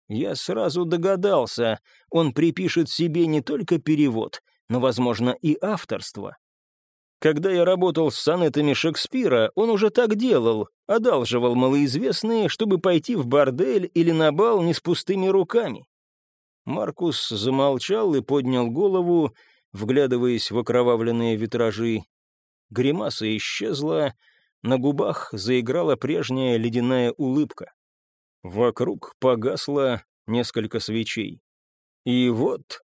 Я сразу догадался, он припишет себе не только перевод, но, возможно, и авторство. Когда я работал с сонетами Шекспира, он уже так делал, одалживал малоизвестные, чтобы пойти в бордель или на бал не с пустыми руками. Маркус замолчал и поднял голову, вглядываясь в окровавленные витражи. Гримаса исчезла, на губах заиграла прежняя ледяная улыбка. Вокруг погасло несколько свечей. И вот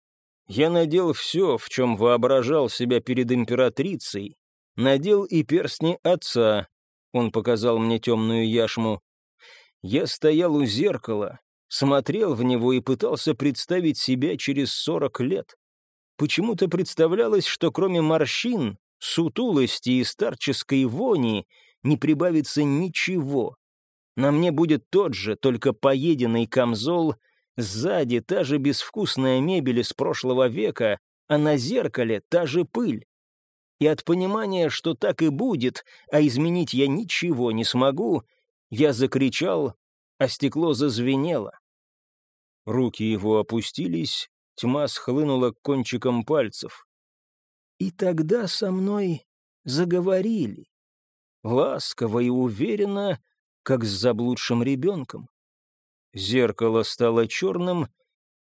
я надел все, в чем воображал себя перед императрицей. Надел и перстни отца. Он показал мне темную яшму. Я стоял у зеркала, смотрел в него и пытался представить себя через сорок лет. Почему-то представлялось, что кроме морщин, сутулости и старческой вони не прибавится ничего. На мне будет тот же, только поеденный камзол — Сзади та же безвкусная мебель из прошлого века, а на зеркале та же пыль. И от понимания, что так и будет, а изменить я ничего не смогу, я закричал, а стекло зазвенело. Руки его опустились, тьма схлынула к кончикам пальцев. И тогда со мной заговорили, ласково и уверенно, как с заблудшим ребенком. Зеркало стало черным,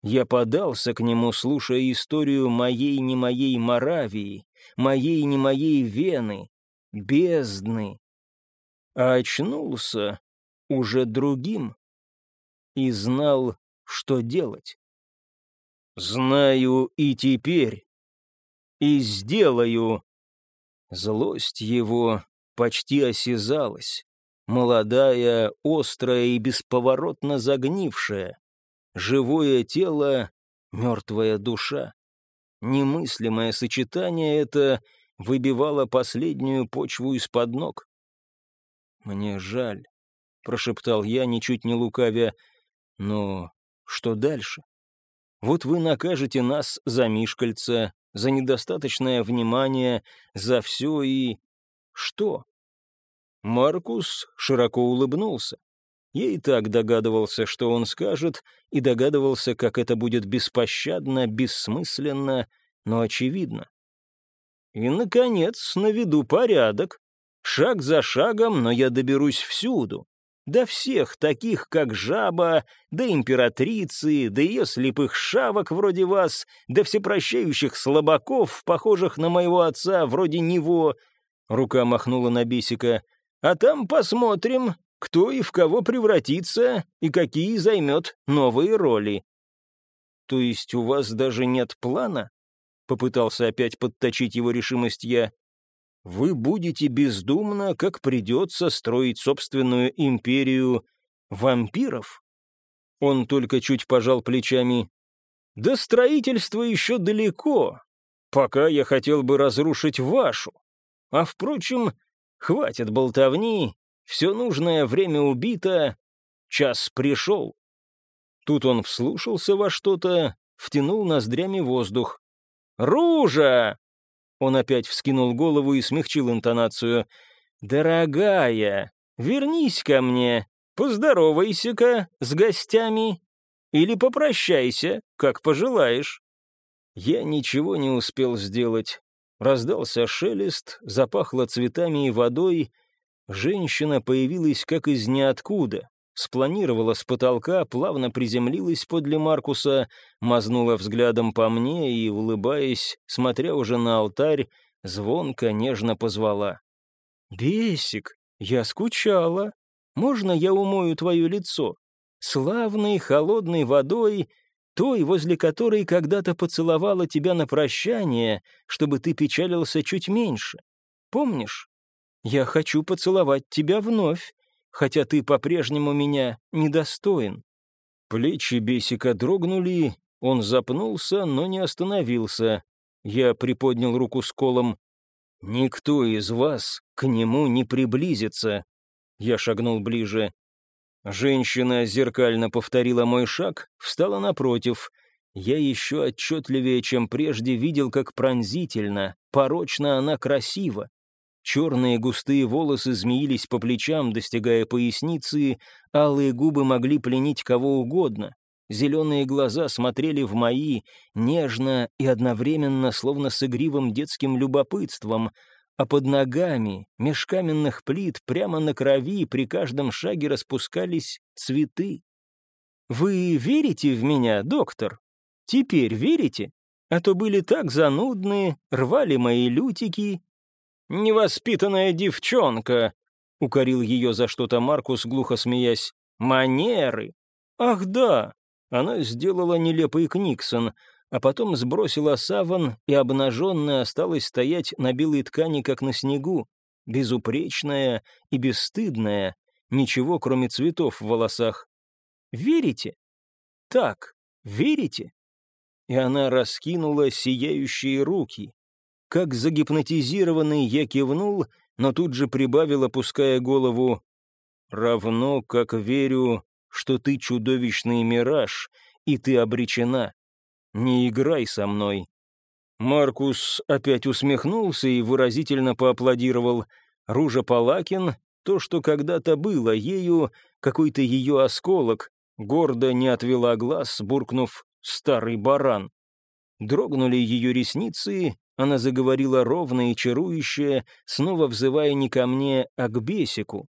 я подался к нему, слушая историю моей не моей Моравии, моей не моей Вены, бездны. А очнулся уже другим и знал, что делать. Знаю и теперь, и сделаю. Злость его почти осязалась молодая, острая и бесповоротно загнившая, живое тело, мертвая душа. Немыслимое сочетание это выбивало последнюю почву из-под ног. «Мне жаль», — прошептал я, ничуть не лукавя, — «но что дальше? Вот вы накажете нас за Мишкальца, за недостаточное внимание, за все и... что?» Маркус широко улыбнулся. Я и так догадывался, что он скажет, и догадывался, как это будет беспощадно, бессмысленно, но очевидно. И, наконец, наведу порядок. Шаг за шагом, но я доберусь всюду. До всех таких, как жаба, до императрицы, до ее слепых шавок вроде вас, до всепрощающих слабаков, похожих на моего отца, вроде него. Рука махнула на бисика — а там посмотрим, кто и в кого превратится, и какие займет новые роли». «То есть у вас даже нет плана?» — попытался опять подточить его решимость я. «Вы будете бездумно, как придется, строить собственную империю вампиров?» Он только чуть пожал плечами. «До строительства еще далеко. Пока я хотел бы разрушить вашу. А, впрочем, Хватит болтовни, все нужное время убито, час пришел. Тут он вслушался во что-то, втянул ноздрями воздух. «Ружа!» Он опять вскинул голову и смягчил интонацию. «Дорогая, вернись ко мне, поздоровайся-ка с гостями или попрощайся, как пожелаешь». Я ничего не успел сделать. Раздался шелест, запахло цветами и водой. Женщина появилась как из ниоткуда, спланировала с потолка, плавно приземлилась подле Маркуса, мазнула взглядом по мне и, улыбаясь, смотря уже на алтарь, звонко, нежно позвала. «Бесик, я скучала. Можно я умою твое лицо? Славной, холодной водой, той, возле которой когда-то поцеловала тебя на прощание, чтобы ты печалился чуть меньше. Помнишь? Я хочу поцеловать тебя вновь, хотя ты по-прежнему меня недостоин». Плечи Бесика дрогнули, он запнулся, но не остановился. Я приподнял руку с колом. «Никто из вас к нему не приблизится». Я шагнул ближе. Женщина зеркально повторила мой шаг, встала напротив. Я еще отчетливее, чем прежде, видел, как пронзительно, порочно она красива. Черные густые волосы змеились по плечам, достигая поясницы, алые губы могли пленить кого угодно. Зеленые глаза смотрели в мои, нежно и одновременно, словно с игривым детским любопытством, а под ногами, меж каменных плит, прямо на крови, при каждом шаге распускались цветы. «Вы верите в меня, доктор? Теперь верите? А то были так занудные, рвали мои лютики, «Невоспитанная девчонка!» — укорил ее за что-то Маркус, глухо смеясь. «Манеры!» «Ах да!» Она сделала нелепый Книксон, а потом сбросила саван, и обнаженная осталась стоять на белой ткани, как на снегу, безупречная и бесстыдная, ничего, кроме цветов в волосах. «Верите?» «Так, верите?» И она раскинула сияющие руки. Как загипнотизированный я кивнул, но тут же прибавил, опуская голову. «Равно, как верю, что ты чудовищный мираж, и ты обречена. Не играй со мной». Маркус опять усмехнулся и выразительно поаплодировал. Ружа Палакин, то, что когда-то было ею, какой-то ее осколок, гордо не отвела глаз, буркнув «старый баран». Дрогнули ее ресницы, она заговорила ровно и чарующе, снова взывая не ко мне, а к бесику.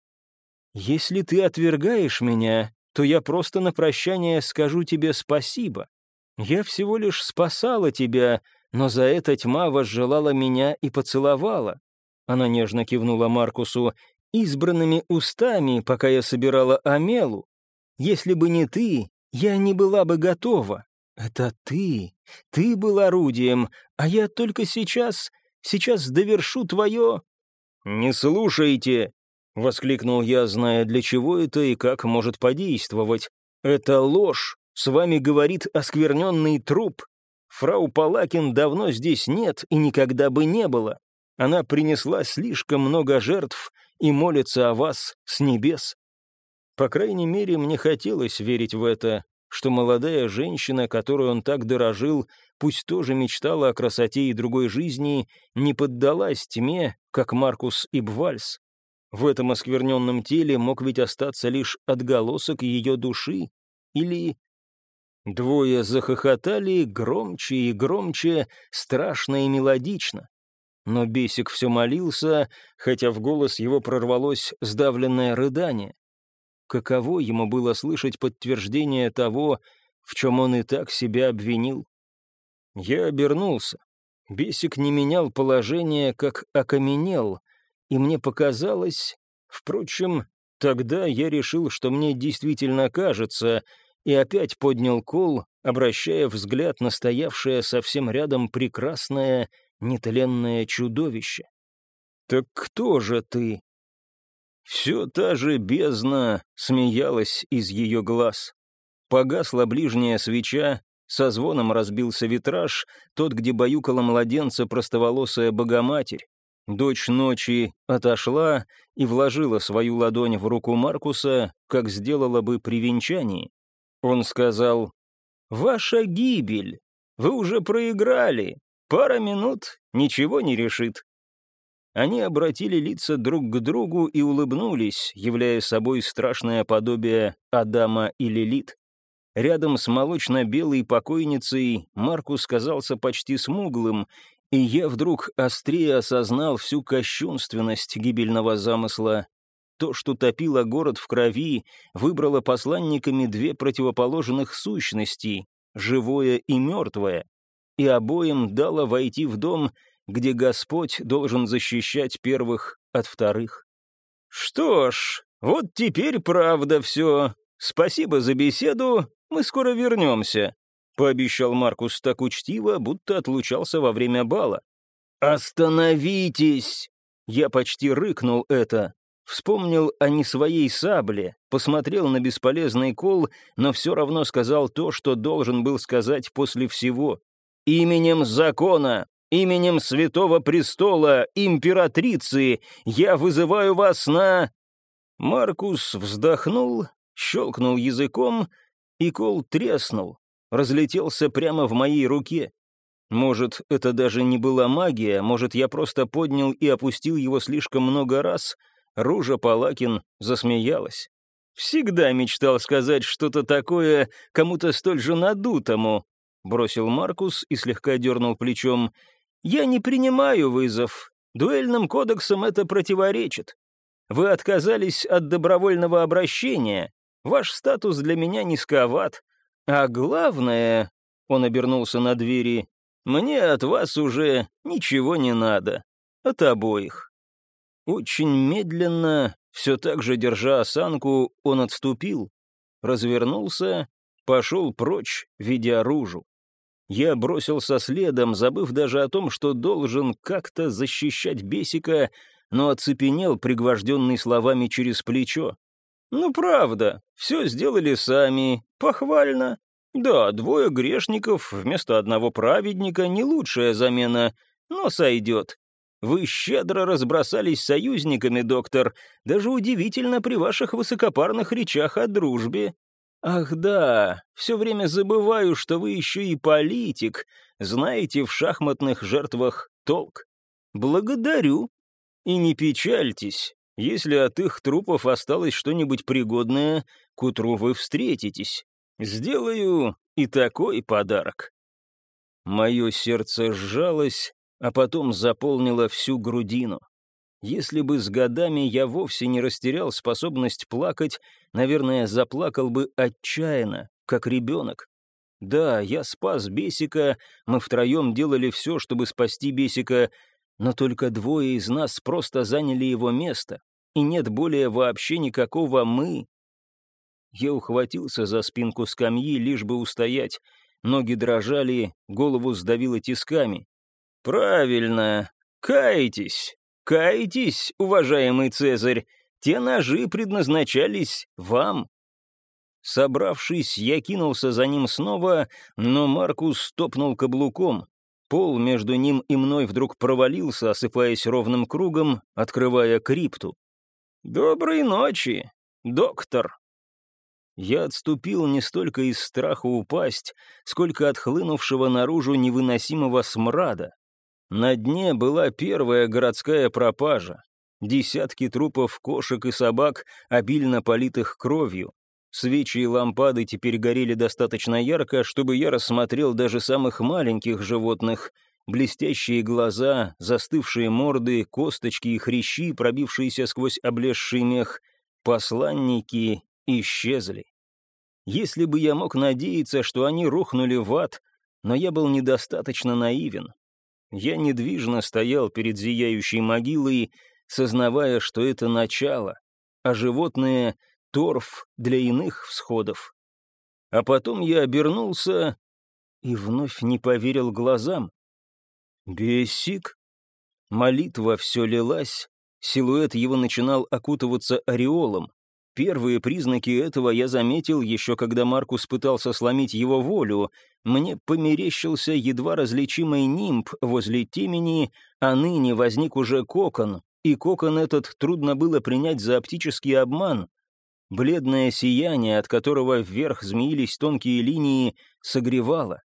«Если ты отвергаешь меня, то я просто на прощание скажу тебе спасибо. Я всего лишь спасала тебя, но за это тьма возжелала меня и поцеловала». Она нежно кивнула Маркусу, избранными устами, пока я собирала Амелу. Если бы не ты, я не была бы готова. «Это ты! Ты был орудием, а я только сейчас, сейчас довершу твое...» «Не слушайте!» — воскликнул я, зная, для чего это и как может подействовать. «Это ложь! С вами говорит оскверненный труп. Фрау Палакин давно здесь нет и никогда бы не было. Она принесла слишком много жертв и молится о вас с небес. По крайней мере, мне хотелось верить в это, что молодая женщина, которой он так дорожил, пусть тоже мечтала о красоте и другой жизни, не поддалась тьме, как Маркус Ибвальс. В этом оскверненном теле мог ведь остаться лишь отголосок ее души. Или... Двое захохотали громче и громче, страшно и мелодично. Но Бесик все молился, хотя в голос его прорвалось сдавленное рыдание. Каково ему было слышать подтверждение того, в чем он и так себя обвинил? Я обернулся. Бесик не менял положение, как окаменел, и мне показалось... Впрочем, тогда я решил, что мне действительно кажется, и опять поднял кол, обращая взгляд на стоявшее совсем рядом прекрасное, нетленное чудовище. «Так кто же ты?» Все та же бездна смеялась из ее глаз. Погасла ближняя свеча, со звоном разбился витраж, тот, где баюкала младенца простоволосая богоматерь. Дочь ночи отошла и вложила свою ладонь в руку Маркуса, как сделала бы при венчании. Он сказал, «Ваша гибель! Вы уже проиграли! Пара минут ничего не решит. Они обратили лица друг к другу и улыбнулись, являя собой страшное подобие Адама и Лилит. Рядом с молочно-белой покойницей Маркус казался почти смуглым, и я вдруг острее осознал всю кощунственность гибельного замысла. То, что топило город в крови, выбрало посланниками две противоположных сущности — живое и мертвое, и обоим дало войти в дом, где Господь должен защищать первых от вторых. «Что ж, вот теперь правда все. Спасибо за беседу, мы скоро вернемся», — пообещал Маркус так учтиво, будто отлучался во время бала. «Остановитесь!» Я почти рыкнул это. Вспомнил о не своей сабле, посмотрел на бесполезный кол, но все равно сказал то, что должен был сказать после всего. «Именем закона, именем Святого Престола, императрицы, я вызываю вас на...» Маркус вздохнул, щелкнул языком, и кол треснул, разлетелся прямо в моей руке. Может, это даже не была магия, может, я просто поднял и опустил его слишком много раз. Ружа Палакин засмеялась. «Всегда мечтал сказать что-то такое кому-то столь же надутому», — бросил Маркус и слегка дернул плечом. «Я не принимаю вызов. Дуэльным кодексам это противоречит. Вы отказались от добровольного обращения. Ваш статус для меня низковат. А главное...» — он обернулся на двери. «Мне от вас уже ничего не надо. От обоих». Очень медленно, все так же держа осанку, он отступил, развернулся, пошел прочь, ведя ружу. Я бросился следом, забыв даже о том, что должен как-то защищать Бесика, но оцепенел, пригвожденный словами через плечо. «Ну, правда, все сделали сами, похвально. Да, двое грешников вместо одного праведника — не лучшая замена, но сойдет. Вы щедро разбросались союзниками, доктор, даже удивительно при ваших высокопарных речах о дружбе. «Ах да, все время забываю, что вы еще и политик, знаете в шахматных жертвах толк. Благодарю. И не печальтесь, если от их трупов осталось что-нибудь пригодное, к утру вы встретитесь. Сделаю и такой подарок». Мое сердце сжалось, а потом заполнило всю грудину. Если бы с годами я вовсе не растерял способность плакать, наверное, заплакал бы отчаянно, как ребенок. Да, я спас Бесика, мы втроем делали все, чтобы спасти Бесика, но только двое из нас просто заняли его место, и нет более вообще никакого «мы». Я ухватился за спинку скамьи, лишь бы устоять. Ноги дрожали, голову сдавило тисками. «Правильно, кайтесь!» «Кайтесь, уважаемый Цезарь, те ножи предназначались вам». Собравшись, я кинулся за ним снова, но Маркус стопнул каблуком. Пол между ним и мной вдруг провалился, осыпаясь ровным кругом, открывая крипту. «Доброй ночи, доктор!» Я отступил не столько из страха упасть, сколько от хлынувшего наружу невыносимого смрада. На дне была первая городская пропажа. Десятки трупов кошек и собак, обильно политых кровью. Свечи и лампады теперь горели достаточно ярко, чтобы я рассмотрел даже самых маленьких животных. Блестящие глаза, застывшие морды, косточки и хрящи, пробившиеся сквозь облезший мех. Посланники исчезли. Если бы я мог надеяться, что они рухнули в ад, но я был недостаточно наивен. Я недвижно стоял перед зияющей могилой, сознавая, что это начало, а животные — торф для иных всходов. А потом я обернулся и вновь не поверил глазам. Бесик? Молитва все лилась, силуэт его начинал окутываться ореолом. Первые признаки этого я заметил еще когда Маркус пытался сломить его волю. Мне померещился едва различимый нимб возле темени, а ныне возник уже кокон, и кокон этот трудно было принять за оптический обман. Бледное сияние, от которого вверх змеились тонкие линии, согревало.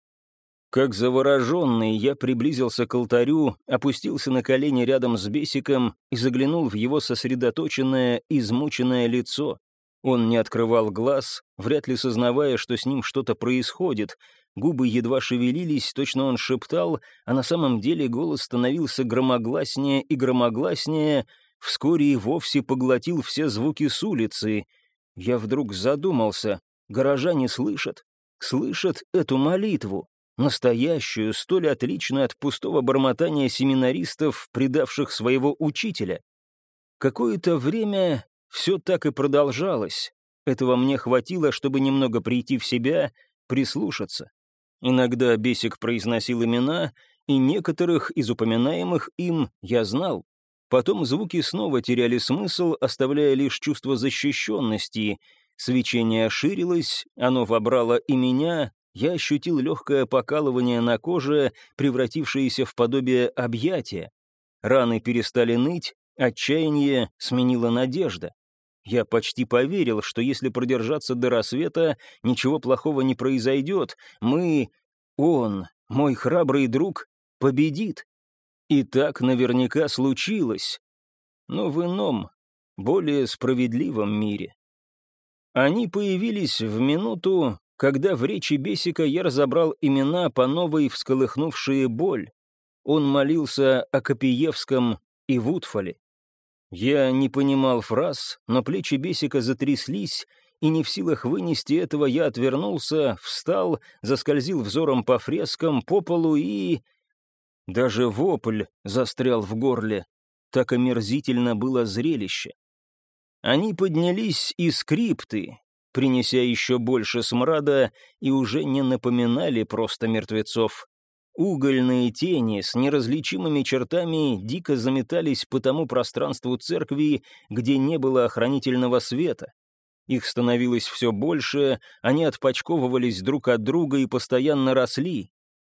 Как завороженный, я приблизился к алтарю, опустился на колени рядом с Бесиком и заглянул в его сосредоточенное, измученное лицо. Он не открывал глаз, вряд ли сознавая, что с ним что-то происходит. Губы едва шевелились, точно он шептал, а на самом деле голос становился громогласнее и громогласнее. вскоре и вовсе поглотил все звуки с улицы. Я вдруг задумался, горожане слышат, слышат эту молитву, настоящую, столь отличную от пустого бормотания семинаристов, предавших своего учителя. Какое-то время все так и продолжалось. Этого мне хватило, чтобы немного прийти в себя, прислушаться. Иногда Бесик произносил имена, и некоторых из упоминаемых им я знал. Потом звуки снова теряли смысл, оставляя лишь чувство защищенности. Свечение ширилось, оно вобрало и меня, я ощутил легкое покалывание на коже, превратившееся в подобие объятия. Раны перестали ныть, отчаяние сменило надежда. Я почти поверил, что если продержаться до рассвета, ничего плохого не произойдет. Мы, он, мой храбрый друг, победит. И так наверняка случилось. Но в ином, более справедливом мире. Они появились в минуту, когда в речи Бесика я разобрал имена по новой всколыхнувшие боль. Он молился о Копиевском и Вудфоле. Я не понимал фраз, но плечи Бесика затряслись, и не в силах вынести этого я отвернулся, встал, заскользил взором по фрескам, по полу и... Даже вопль застрял в горле. Так омерзительно было зрелище. Они поднялись из крипты, принеся еще больше смрада, и уже не напоминали просто мертвецов. Угольные тени с неразличимыми чертами дико заметались по тому пространству церкви, где не было охранительного света. Их становилось все больше, они отпочковывались друг от друга и постоянно росли.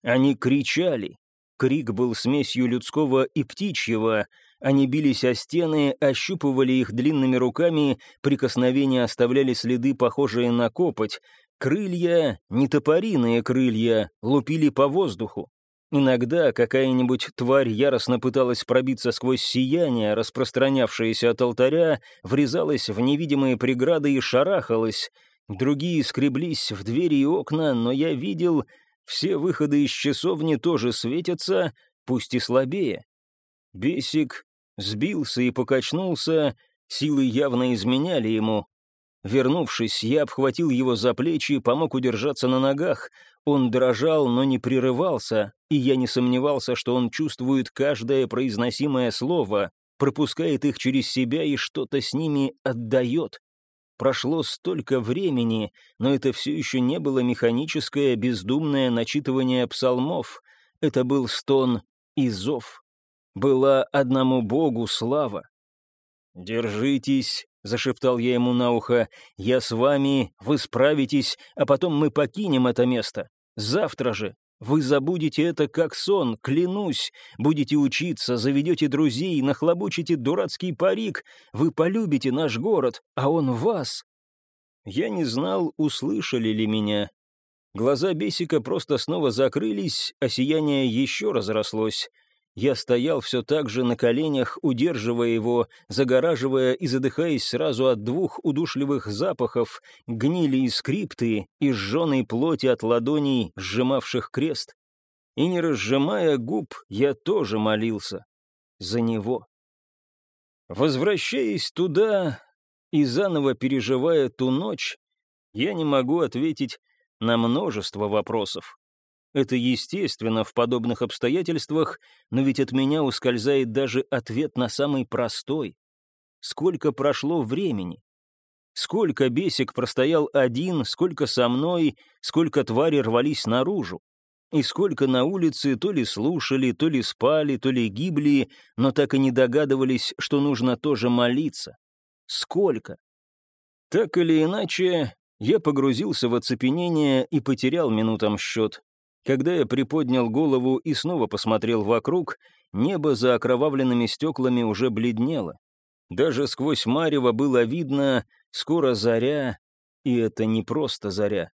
Они кричали. Крик был смесью людского и птичьего. Они бились о стены, ощупывали их длинными руками, прикосновения оставляли следы, похожие на копоть, Крылья, не топориные крылья, лупили по воздуху. Иногда какая-нибудь тварь яростно пыталась пробиться сквозь сияние, распространявшееся от алтаря, врезалась в невидимые преграды и шарахалась. Другие скреблись в двери и окна, но я видел, все выходы из часовни тоже светятся, пусть и слабее. Бесик сбился и покачнулся, силы явно изменяли ему. Вернувшись, я обхватил его за плечи, помог удержаться на ногах. Он дрожал, но не прерывался, и я не сомневался, что он чувствует каждое произносимое слово, пропускает их через себя и что-то с ними отдает. Прошло столько времени, но это все еще не было механическое, бездумное начитывание псалмов. Это был стон и зов. Была одному Богу слава. «Держитесь — зашептал я ему на ухо, — «я с вами, вы справитесь, а потом мы покинем это место. Завтра же. Вы забудете это как сон, клянусь. Будете учиться, заведете друзей, нахлобучите дурацкий парик. Вы полюбите наш город, а он вас». Я не знал, услышали ли меня. Глаза Бесика просто снова закрылись, а сияние еще разрослось. Я стоял все так же на коленях, удерживая его, загораживая и задыхаясь сразу от двух удушливых запахов, гнили и скрипты и сжженной плоти от ладоней, сжимавших крест. И не разжимая губ, я тоже молился. За него. Возвращаясь туда и заново переживая ту ночь, я не могу ответить на множество вопросов. Это естественно в подобных обстоятельствах, но ведь от меня ускользает даже ответ на самый простой. Сколько прошло времени? Сколько бесик простоял один, сколько со мной, сколько твари рвались наружу? И сколько на улице то ли слушали, то ли спали, то ли гибли, но так и не догадывались, что нужно тоже молиться. Сколько? Так или иначе, я погрузился в оцепенение и потерял минутам счет. Когда я приподнял голову и снова посмотрел вокруг, небо за окровавленными стеклами уже бледнело. Даже сквозь марево было видно, скоро заря, и это не просто заря.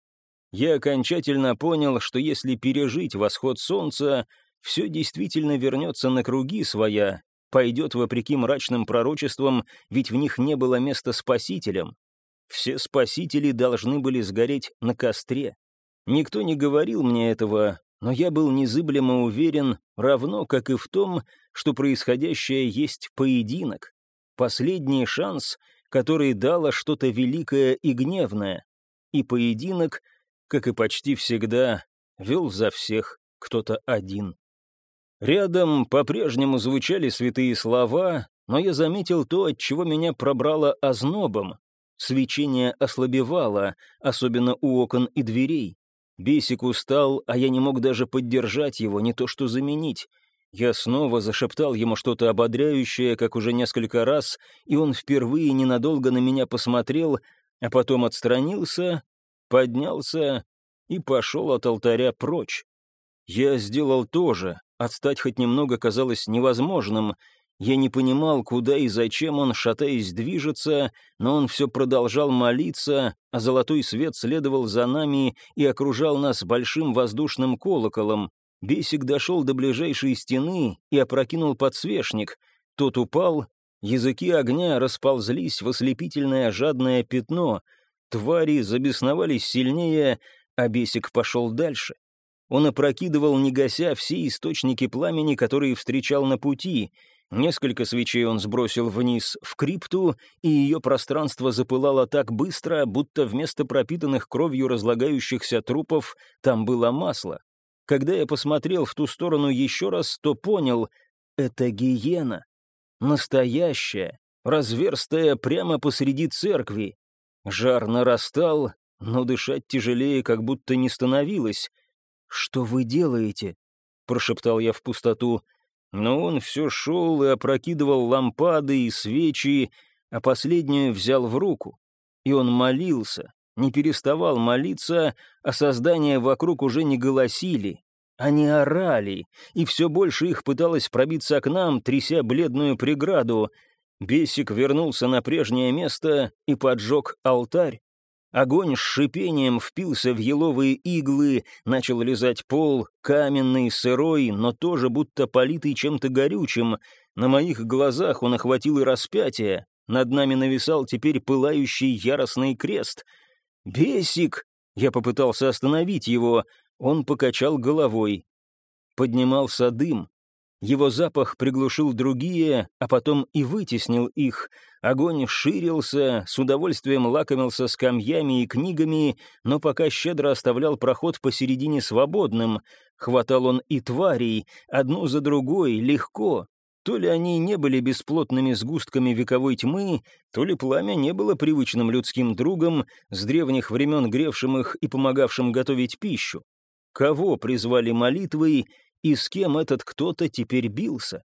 Я окончательно понял, что если пережить восход солнца, все действительно вернется на круги своя, пойдет вопреки мрачным пророчествам, ведь в них не было места спасителям. Все спасители должны были сгореть на костре. Никто не говорил мне этого, но я был незыблемо уверен, равно как и в том, что происходящее есть поединок. последний шанс, который дало что-то великое и гневное. И поединок, как и почти всегда, вел за всех кто-то один. Рядом по-прежнему звучали святые слова, но я заметил то, от чего меня пробрало ознобом. Свечение ослабевало, особенно у окон и дверей. Бесик устал, а я не мог даже поддержать его, не то что заменить. Я снова зашептал ему что-то ободряющее, как уже несколько раз, и он впервые ненадолго на меня посмотрел, а потом отстранился, поднялся и пошел от алтаря прочь. Я сделал то же, отстать хоть немного казалось невозможным. Я не понимал, куда и зачем он, шатаясь, движется, но он все продолжал молиться, а золотой свет следовал за нами и окружал нас большим воздушным колоколом. Бесик дошел до ближайшей стены и опрокинул подсвечник. Тот упал, языки огня расползлись в ослепительное жадное пятно. Твари забесновались сильнее, а Бесик пошел дальше. Он опрокидывал, не гася, все источники пламени, которые встречал на пути. Несколько свечей он сбросил вниз в крипту, и ее пространство запылало так быстро, будто вместо пропитанных кровью разлагающихся трупов там было масло. Когда я посмотрел в ту сторону еще раз, то понял — это гиена. Настоящая, разверстая прямо посреди церкви. Жар нарастал, но дышать тяжелее как будто не становилось. «Что вы делаете?» — прошептал я в пустоту. Но он все шел и опрокидывал лампады и свечи, а последнюю взял в руку. И он молился, не переставал молиться, а создания вокруг уже не голосили. Они орали, и все больше их пыталось пробиться к нам, тряся бледную преграду. Бесик вернулся на прежнее место и поджег алтарь. Огонь с шипением впился в еловые иглы, начал лизать пол, каменный, сырой, но тоже будто политый чем-то горючим. На моих глазах он охватил и распятие. Над нами нависал теперь пылающий яростный крест — «Бесик!» Я попытался остановить его. Он покачал головой. Поднимался дым. Его запах приглушил другие, а потом и вытеснил их. Огонь ширился, с удовольствием лакомился скамьями и книгами, но пока щедро оставлял проход посередине свободным. Хватал он и тварей, одну за другой, легко, то ли они не были бесплотными сгустками вековой тьмы, то ли пламя не было привычным людским другом, с древних времен гревшим их и помогавшим готовить пищу. Кого призвали молитвой и с кем этот кто-то теперь бился?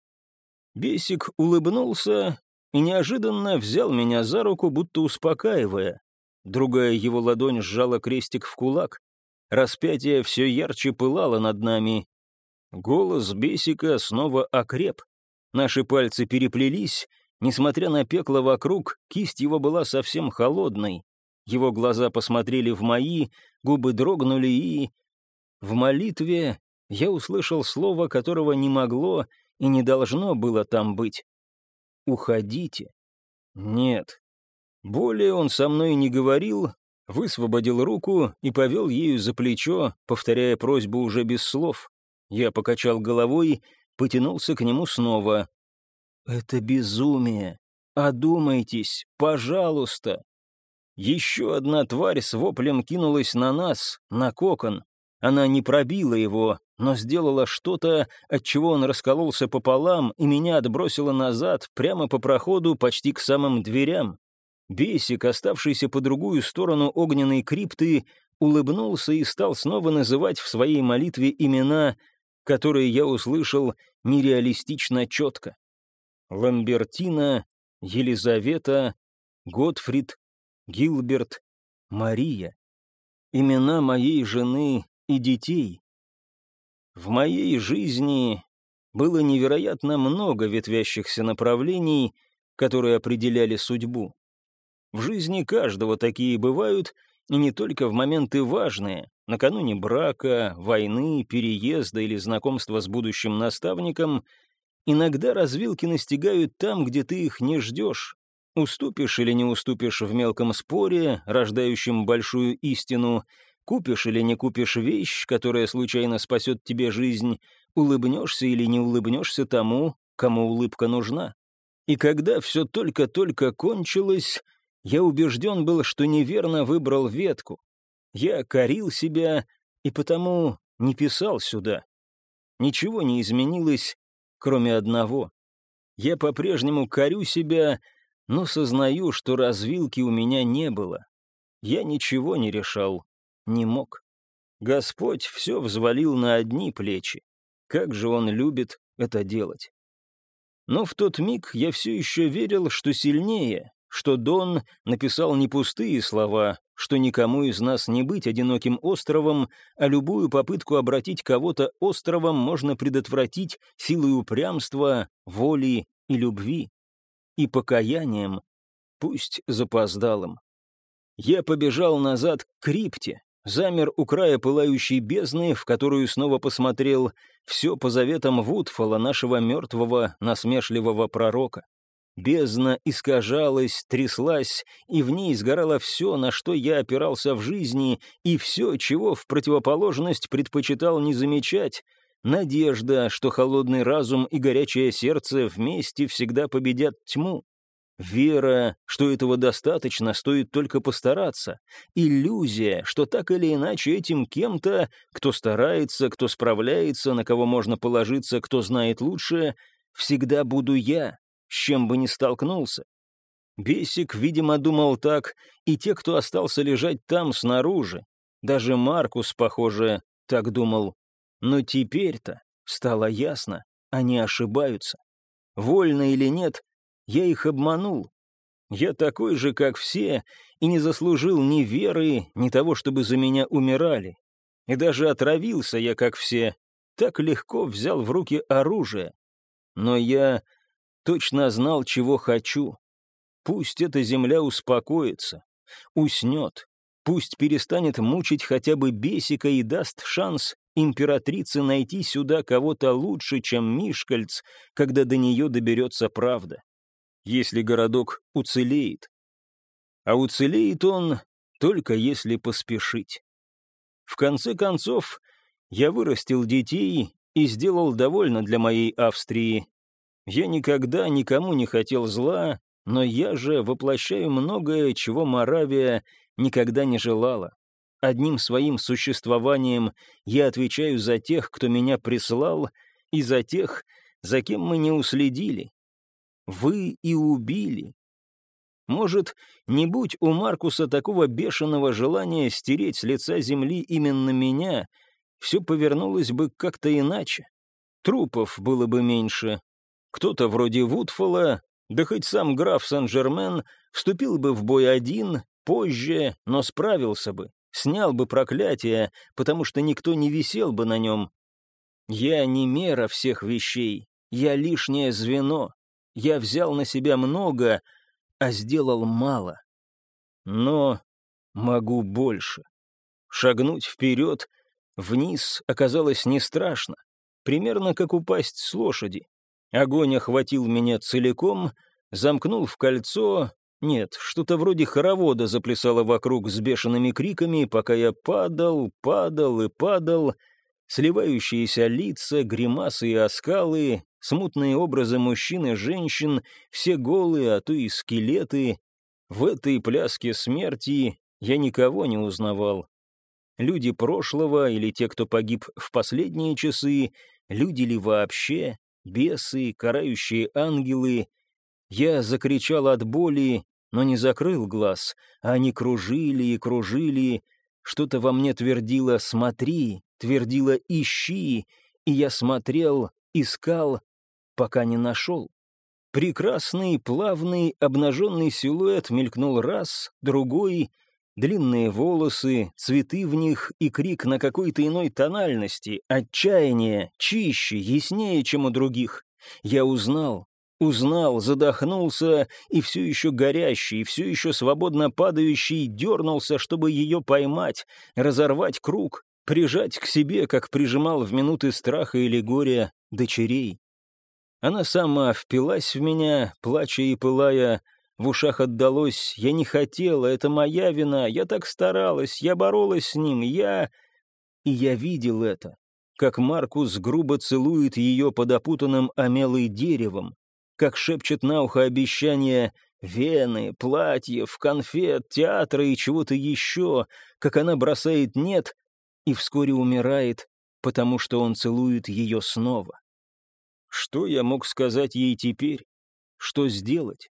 Бесик улыбнулся и неожиданно взял меня за руку, будто успокаивая. Другая его ладонь сжала крестик в кулак. Распятие все ярче пылало над нами. Голос Бесика снова окреп. Наши пальцы переплелись. Несмотря на пекло вокруг, кисть его была совсем холодной. Его глаза посмотрели в мои, губы дрогнули и... В молитве я услышал слово, которого не могло и не должно было там быть. «Уходите». Нет. Более он со мной не говорил, высвободил руку и повел ею за плечо, повторяя просьбу уже без слов. Я покачал головой потянулся к нему снова. «Это безумие! Одумайтесь, пожалуйста!» Еще одна тварь с воплем кинулась на нас, на кокон. Она не пробила его, но сделала что-то, от чего он раскололся пополам, и меня отбросило назад, прямо по проходу, почти к самым дверям. Бесик, оставшийся по другую сторону огненной крипты, улыбнулся и стал снова называть в своей молитве имена которые я услышал нереалистично четко. Ламбертина, Елизавета, Готфрид, Гилберт, Мария. Имена моей жены и детей. В моей жизни было невероятно много ветвящихся направлений, которые определяли судьбу. В жизни каждого такие бывают, и не только в моменты важные, накануне брака, войны, переезда или знакомства с будущим наставником, иногда развилки настигают там, где ты их не ждешь. Уступишь или не уступишь в мелком споре, рождающем большую истину, купишь или не купишь вещь, которая случайно спасет тебе жизнь, улыбнешься или не улыбнешься тому, кому улыбка нужна. И когда все только-только кончилось, я убежден был, что неверно выбрал ветку. Я корил себя и потому не писал сюда. Ничего не изменилось, кроме одного. Я по-прежнему корю себя, но сознаю, что развилки у меня не было. Я ничего не решал, не мог. Господь все взвалил на одни плечи. Как же Он любит это делать. Но в тот миг я все еще верил, что сильнее, что Дон написал не пустые слова, что никому из нас не быть одиноким островом, а любую попытку обратить кого-то островом можно предотвратить силой упрямства, воли и любви. И покаянием, пусть запоздалым. Я побежал назад к крипте, замер у края пылающей бездны, в которую снова посмотрел, все по заветам Вудфола, нашего мертвого, насмешливого пророка. Бездна искажалась, тряслась, и в ней сгорало все, на что я опирался в жизни, и все, чего в противоположность предпочитал не замечать. Надежда, что холодный разум и горячее сердце вместе всегда победят тьму. Вера, что этого достаточно, стоит только постараться. Иллюзия, что так или иначе этим кем-то, кто старается, кто справляется, на кого можно положиться, кто знает лучше, всегда буду я, с чем бы ни столкнулся. Бесик, видимо, думал так, и те, кто остался лежать там снаружи. Даже Маркус, похоже, так думал. Но теперь-то стало ясно, они ошибаются. Вольно или нет, я их обманул. Я такой же, как все, и не заслужил ни веры, ни того, чтобы за меня умирали. И даже отравился я, как все, так легко взял в руки оружие. Но я точно знал, чего хочу. Пусть эта земля успокоится, уснет, пусть перестанет мучить хотя бы бесика и даст шанс императрице найти сюда кого-то лучше, чем Мишкальц, когда до нее доберется правда если городок уцелеет. А уцелеет он только если поспешить. В конце концов, я вырастил детей и сделал довольно для моей Австрии. Я никогда никому не хотел зла, но я же воплощаю многое, чего Моравия никогда не желала. Одним своим существованием я отвечаю за тех, кто меня прислал, и за тех, за кем мы не уследили. Вы и убили. Может, не будь у Маркуса такого бешеного желания стереть с лица земли именно меня, все повернулось бы как-то иначе. Трупов было бы меньше. Кто-то вроде Вудфола, да хоть сам граф Сен-Жермен, вступил бы в бой один, позже, но справился бы, снял бы проклятие, потому что никто не висел бы на нем. Я не мера всех вещей, я лишнее звено. Я взял на себя много, а сделал мало. Но могу больше. Шагнуть вперед, вниз оказалось не страшно. Примерно как упасть с лошади. Огонь охватил меня целиком, замкнул в кольцо. Нет, что-то вроде хоровода заплясало вокруг с бешеными криками, пока я падал, падал и падал. Сливающиеся лица, гримасы и оскалы, смутные образы мужчин и женщин, все голые, а то и скелеты. В этой пляске смерти я никого не узнавал. Люди прошлого или те, кто погиб в последние часы, люди ли вообще, бесы, карающие ангелы. Я закричал от боли, но не закрыл глаз, а они кружили и кружили. Что-то во мне твердило «смотри», твердило «ищи», и я смотрел, искал, пока не нашел. Прекрасный, плавный, обнаженный силуэт мелькнул раз, другой, длинные волосы, цветы в них и крик на какой-то иной тональности, отчаяние, чище, яснее, чем у других. Я узнал, узнал, задохнулся, и все еще горящий, все еще свободно падающий дернулся, чтобы ее поймать, разорвать круг, прижать к себе, как прижимал в минуты страха или горя дочерей. Она сама впилась в меня, плача и пылая, в ушах отдалось «Я не хотела, это моя вина, я так старалась, я боролась с ним, я...» И я видел это, как Маркус грубо целует ее под опутанным омелой деревом, как шепчет на ухо обещание вены, платьев, конфет, театра и чего-то еще, как она бросает «нет» и вскоре умирает, потому что он целует ее снова. Что я мог сказать ей теперь? Что сделать?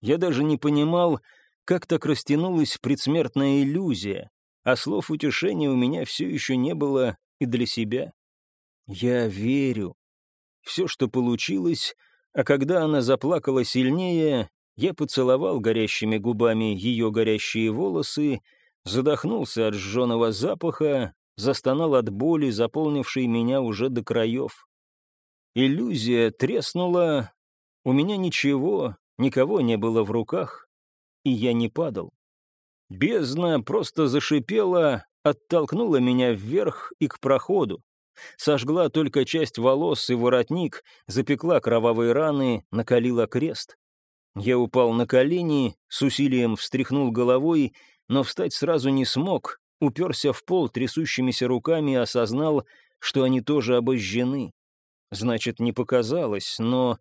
Я даже не понимал, как так растянулась предсмертная иллюзия, а слов утешения у меня все еще не было и для себя. Я верю. Все, что получилось, а когда она заплакала сильнее, я поцеловал горящими губами ее горящие волосы, задохнулся от жженого запаха, застонал от боли, заполнившей меня уже до краев. Иллюзия треснула, у меня ничего, никого не было в руках, и я не падал. Бездна просто зашипела, оттолкнула меня вверх и к проходу. Сожгла только часть волос и воротник, запекла кровавые раны, накалила крест. Я упал на колени, с усилием встряхнул головой, но встать сразу не смог, уперся в пол трясущимися руками и осознал, что они тоже обожжены. Значит, не показалось, но...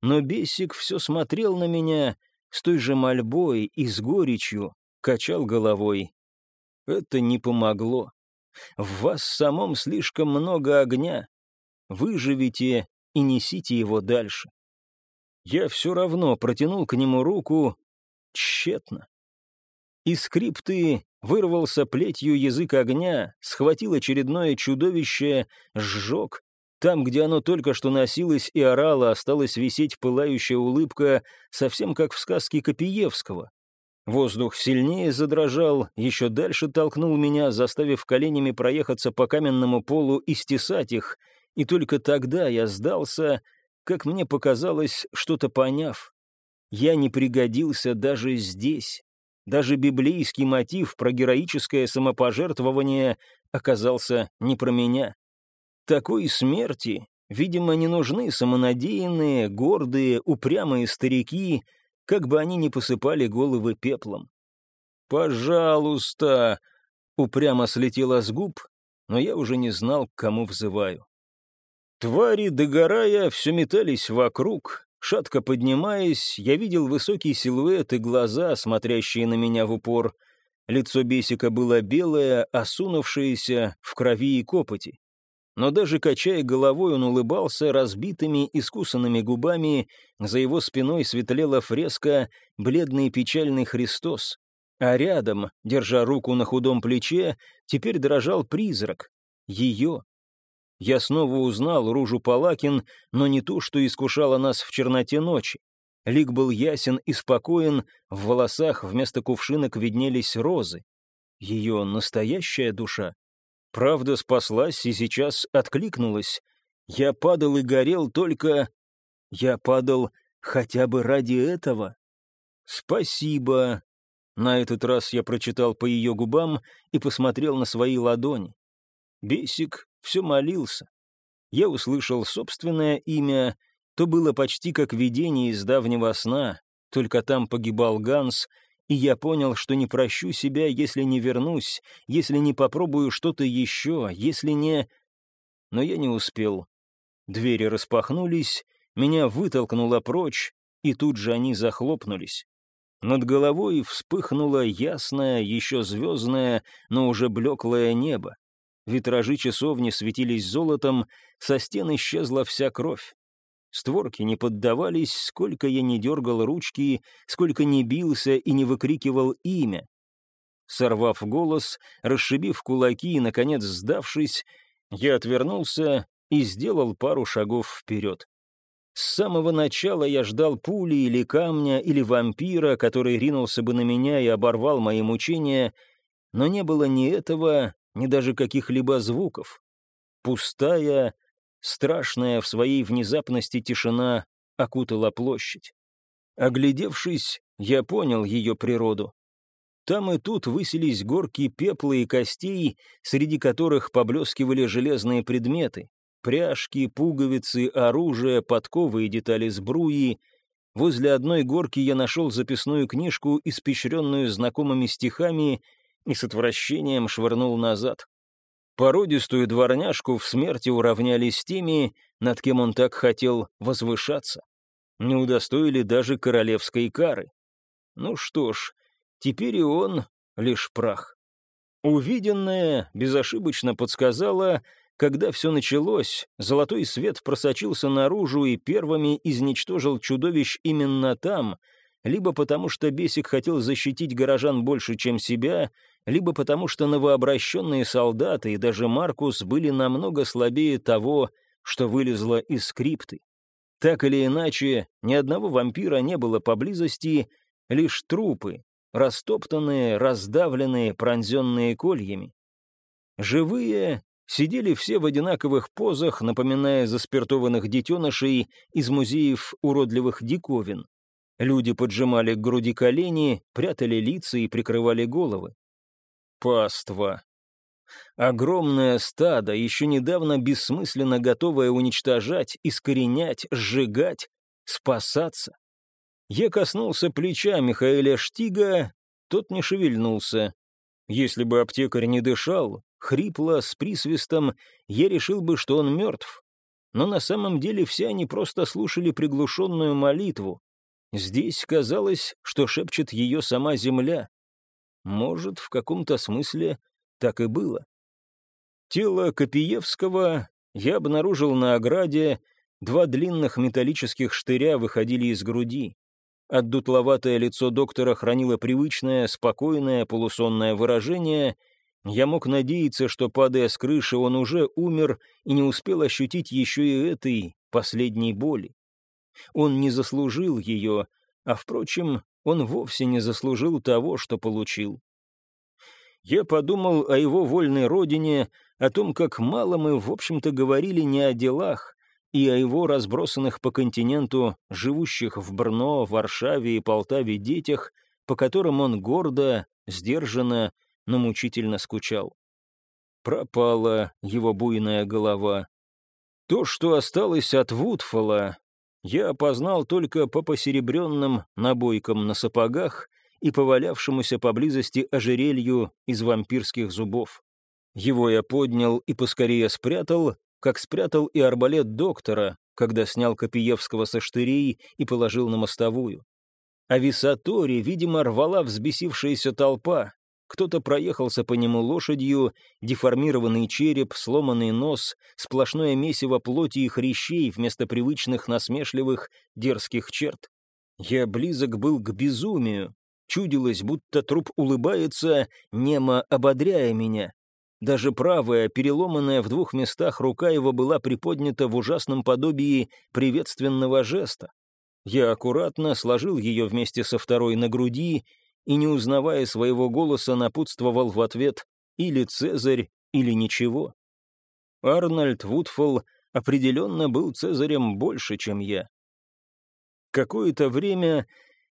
Но Бесик все смотрел на меня с той же мольбой и с горечью, качал головой. Это не помогло. В вас самом слишком много огня. Выживите и несите его дальше. Я все равно протянул к нему руку тщетно. Из скрипты вырвался плетью язык огня, схватил очередное чудовище, сжег. Там, где оно только что носилось и орало, осталась висеть пылающая улыбка, совсем как в сказке Копиевского. Воздух сильнее задрожал, еще дальше толкнул меня, заставив коленями проехаться по каменному полу и стесать их, и только тогда я сдался, как мне показалось, что-то поняв. Я не пригодился даже здесь. Даже библейский мотив про героическое самопожертвование оказался не про меня. Такой смерти, видимо, не нужны самонадеянные, гордые, упрямые старики, как бы они ни посыпали головы пеплом. «Пожалуйста!» — упрямо слетела с губ, но я уже не знал, к кому взываю. Твари, догорая, все метались вокруг. Шатко поднимаясь, я видел высокий силуэт и глаза, смотрящие на меня в упор. Лицо бесика было белое, осунувшееся, в крови и копоти но даже качая головой, он улыбался разбитыми, искусанными губами, за его спиной светлела фреска «Бледный печальный Христос», а рядом, держа руку на худом плече, теперь дрожал призрак. Ее. Я снова узнал Ружу Палакин, но не ту, что искушала нас в черноте ночи. Лик был ясен и спокоен, в волосах вместо кувшинок виднелись розы. Ее настоящая душа. Правда спаслась и сейчас откликнулась. Я падал и горел только... Я падал хотя бы ради этого. Спасибо. На этот раз я прочитал по ее губам и посмотрел на свои ладони. Бесик все молился. Я услышал собственное имя, то было почти как видение из давнего сна, только там погибал Ганс, и я понял, что не прощу себя, если не вернусь, если не попробую что-то еще, если не... Но я не успел. Двери распахнулись, меня вытолкнуло прочь, и тут же они захлопнулись. Над головой вспыхнуло ясное, еще звездное, но уже блеклое небо. Витражи часовни светились золотом, со стен исчезла вся кровь. Створки не поддавались, сколько я не дергал ручки, сколько не бился и не выкрикивал имя. Сорвав голос, расшибив кулаки и, наконец, сдавшись, я отвернулся и сделал пару шагов вперед. С самого начала я ждал пули или камня, или вампира, который ринулся бы на меня и оборвал мои мучения, но не было ни этого, ни даже каких-либо звуков. Пустая, Страшная в своей внезапности тишина окутала площадь. Оглядевшись, я понял ее природу. Там и тут высились горки пепла и костей, среди которых поблескивали железные предметы. Пряжки, пуговицы, оружие, подковы и детали сбруи. Возле одной горки я нашел записную книжку, испещренную знакомыми стихами, и с отвращением швырнул назад. Породистую дворняжку в смерти уравняли с теми, над кем он так хотел возвышаться. не удостоили даже королевской кары. Ну что ж, теперь и он лишь прах. Увиденное безошибочно подсказало, когда все началось, золотой свет просочился наружу и первыми изничтожил чудовищ именно там, либо потому что Бесик хотел защитить горожан больше, чем себя, либо потому что новообращенные солдаты и даже Маркус были намного слабее того, что вылезло из скрипты. Так или иначе, ни одного вампира не было поблизости, лишь трупы, растоптанные, раздавленные, пронзенные кольями. Живые сидели все в одинаковых позах, напоминая заспиртованных детенышей из музеев уродливых диковин. Люди поджимали к груди колени, прятали лица и прикрывали головы. Паства. Огромное стадо, еще недавно бессмысленно готовое уничтожать, искоренять, сжигать, спасаться. Я коснулся плеча Михаэля Штига, тот не шевельнулся. Если бы аптекарь не дышал, хрипло, с присвистом, я решил бы, что он мертв. Но на самом деле все они просто слушали приглушенную молитву. Здесь казалось, что шепчет ее сама земля. Может, в каком-то смысле так и было. Тело Копиевского я обнаружил на ограде, два длинных металлических штыря выходили из груди. Отдутловатое лицо доктора хранило привычное, спокойное, полусонное выражение. Я мог надеяться, что, падая с крыши, он уже умер и не успел ощутить еще и этой последней боли. Он не заслужил ее, а, впрочем, он вовсе не заслужил того, что получил. Я подумал о его вольной родине, о том, как мало мы, в общем-то, говорили не о делах, и о его разбросанных по континенту, живущих в Брно, Варшаве и Полтаве детях, по которым он гордо, сдержанно, но мучительно скучал. Пропала его буйная голова. То, что осталось от Вудфола, я опознал только по посеребренным набойкам на сапогах и повалявшемуся поблизости ожерелью из вампирских зубов. Его я поднял и поскорее спрятал, как спрятал и арбалет доктора, когда снял Копиевского со штырей и положил на мостовую. А Висатори, видимо, рвала взбесившаяся толпа. Кто-то проехался по нему лошадью, деформированный череп, сломанный нос, сплошное месиво плоти и хрящей вместо привычных насмешливых дерзких черт. Я близок был к безумию. Чудилось, будто труп улыбается, немо ободряя меня. Даже правая, переломанная в двух местах рука его была приподнята в ужасном подобии приветственного жеста. Я аккуратно сложил ее вместе со второй на груди и, не узнавая своего голоса, напутствовал в ответ «или Цезарь, или ничего». Арнольд Вудфолл определенно был Цезарем больше, чем я. Какое-то время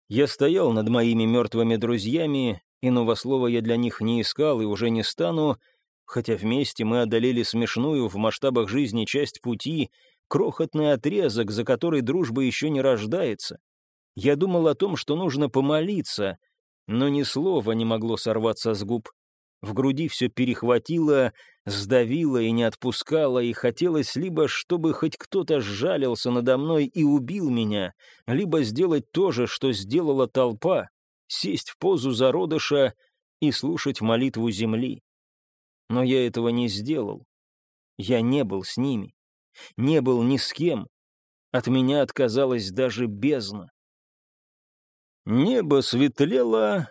я стоял над моими мертвыми друзьями, иного слова я для них не искал и уже не стану, Хотя вместе мы одолели смешную в масштабах жизни часть пути, крохотный отрезок, за который дружба еще не рождается. Я думал о том, что нужно помолиться, но ни слова не могло сорваться с губ. В груди все перехватило, сдавило и не отпускало, и хотелось либо, чтобы хоть кто-то сжалился надо мной и убил меня, либо сделать то же, что сделала толпа, сесть в позу зародыша и слушать молитву земли. Но я этого не сделал. Я не был с ними. Не был ни с кем. От меня отказалась даже бездна. Небо светлело,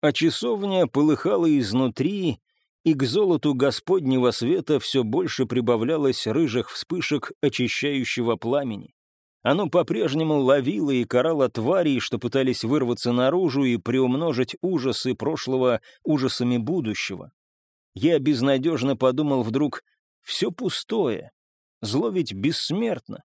а часовня полыхала изнутри, и к золоту Господнего света все больше прибавлялось рыжих вспышек очищающего пламени. Оно по-прежнему ловило и карало тварей, что пытались вырваться наружу и приумножить ужасы прошлого ужасами будущего. Я безнадежно подумал вдруг, все пустое. Зло ведь бессмертно.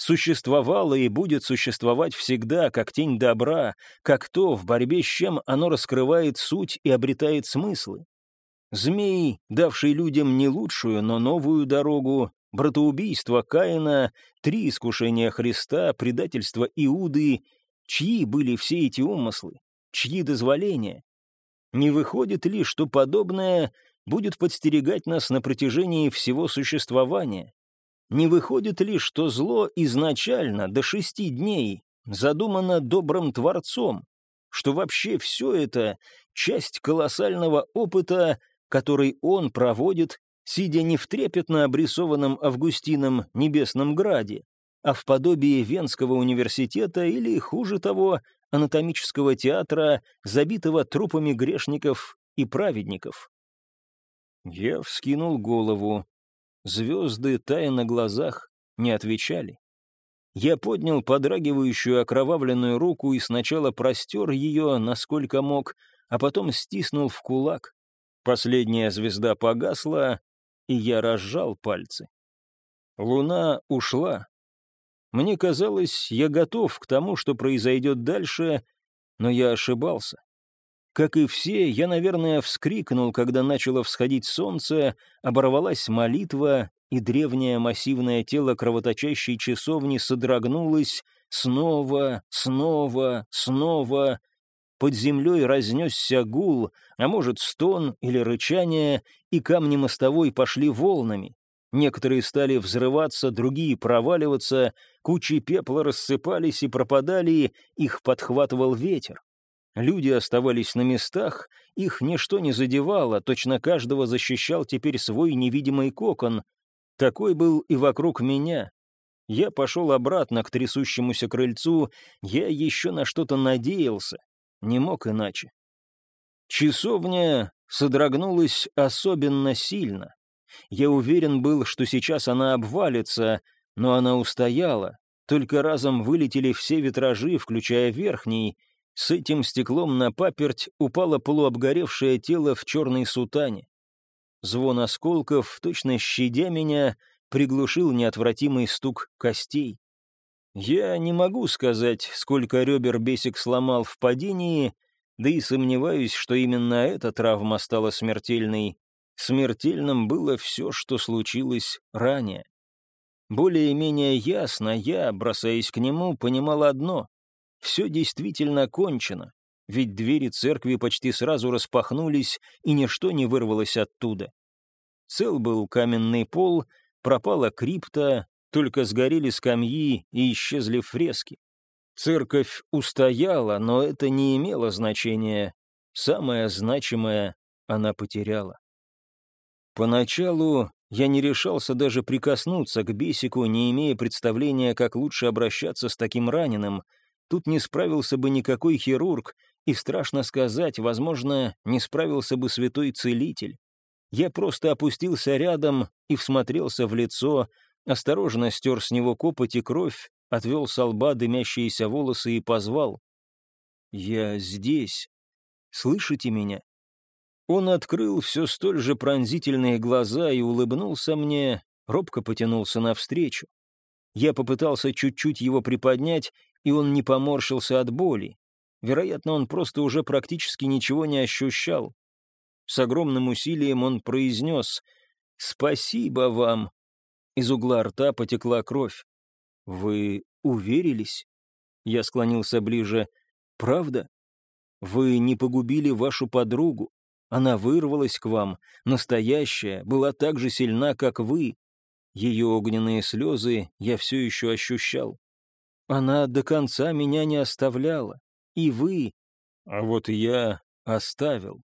Существовало и будет существовать всегда, как тень добра, как то, в борьбе с чем оно раскрывает суть и обретает смыслы. Змей, давший людям не лучшую, но новую дорогу, братоубийство Каина, три искушения Христа, предательство Иуды, чьи были все эти умыслы, чьи дозволения? Не выходит ли, что подобное будет подстерегать нас на протяжении всего существования? Не выходит ли, что зло изначально до шести дней задумано добрым Творцом, что вообще все это — часть колоссального опыта, который он проводит, сидя не в трепетно обрисованном Августином Небесном Граде, а в подобии Венского университета или, хуже того, анатомического театра, забитого трупами грешников и праведников. Я вскинул голову. Звезды, тая на глазах, не отвечали. Я поднял подрагивающую окровавленную руку и сначала простер ее, насколько мог, а потом стиснул в кулак. Последняя звезда погасла, и я разжал пальцы. Луна ушла. Мне казалось, я готов к тому, что произойдет дальше, но я ошибался. Как и все, я, наверное, вскрикнул, когда начало всходить солнце, оборвалась молитва, и древнее массивное тело кровоточащей часовни содрогнулось снова, снова, снова. Под землей разнесся гул, а может, стон или рычание, и камни мостовой пошли волнами. Некоторые стали взрываться, другие проваливаться, кучи пепла рассыпались и пропадали, их подхватывал ветер. Люди оставались на местах, их ничто не задевало, точно каждого защищал теперь свой невидимый кокон. Такой был и вокруг меня. Я пошел обратно к трясущемуся крыльцу, я еще на что-то надеялся, не мог иначе. Часовня содрогнулась особенно сильно. Я уверен был, что сейчас она обвалится, но она устояла, только разом вылетели все витражи, включая верхний — с этим стеклом на паперть упало полуобгоревшее тело в черной сутане. Звон осколков, точно щадя меня, приглушил неотвратимый стук костей. Я не могу сказать, сколько ребер Бесик сломал в падении, да и сомневаюсь, что именно эта травма стала смертельной. Смертельным было все, что случилось ранее. Более-менее ясно я, бросаясь к нему, понимал одно все действительно кончено, ведь двери церкви почти сразу распахнулись, и ничто не вырвалось оттуда. Цел был каменный пол, пропала крипта, только сгорели скамьи и исчезли фрески. Церковь устояла, но это не имело значения. Самое значимое она потеряла. Поначалу я не решался даже прикоснуться к бесику, не имея представления, как лучше обращаться с таким раненым — Тут не справился бы никакой хирург, и, страшно сказать, возможно, не справился бы святой целитель. Я просто опустился рядом и всмотрелся в лицо, осторожно стер с него копоть и кровь, отвел со лба дымящиеся волосы и позвал. «Я здесь. Слышите меня?» Он открыл все столь же пронзительные глаза и улыбнулся мне, робко потянулся навстречу. Я попытался чуть-чуть его приподнять, и он не поморщился от боли. Вероятно, он просто уже практически ничего не ощущал. С огромным усилием он произнес «Спасибо вам». Из угла рта потекла кровь. «Вы уверились?» Я склонился ближе. «Правда? Вы не погубили вашу подругу. Она вырвалась к вам, настоящая, была так же сильна, как вы. Ее огненные слезы я все еще ощущал. Она до конца меня не оставляла. И вы. А вот я оставил.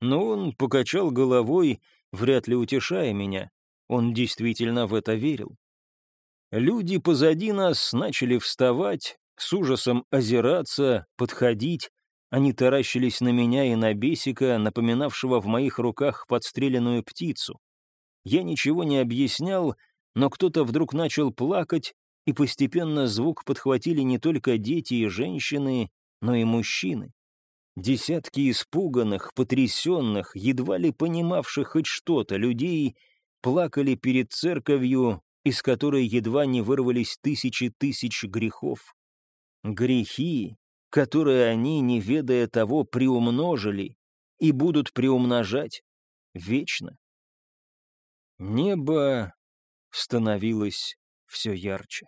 Но он покачал головой, вряд ли утешая меня. Он действительно в это верил. Люди позади нас начали вставать, с ужасом озираться, подходить. Они таращились на меня и на бесика, напоминавшего в моих руках подстреленную птицу. Я ничего не объяснял, но кто-то вдруг начал плакать, и постепенно звук подхватили не только дети и женщины, но и мужчины. Десятки испуганных, потрясенных, едва ли понимавших хоть что-то людей плакали перед церковью, из которой едва не вырвались тысячи тысяч грехов. Грехи, которые они, не ведая того, приумножили и будут приумножать вечно. Небо становилось все ярче.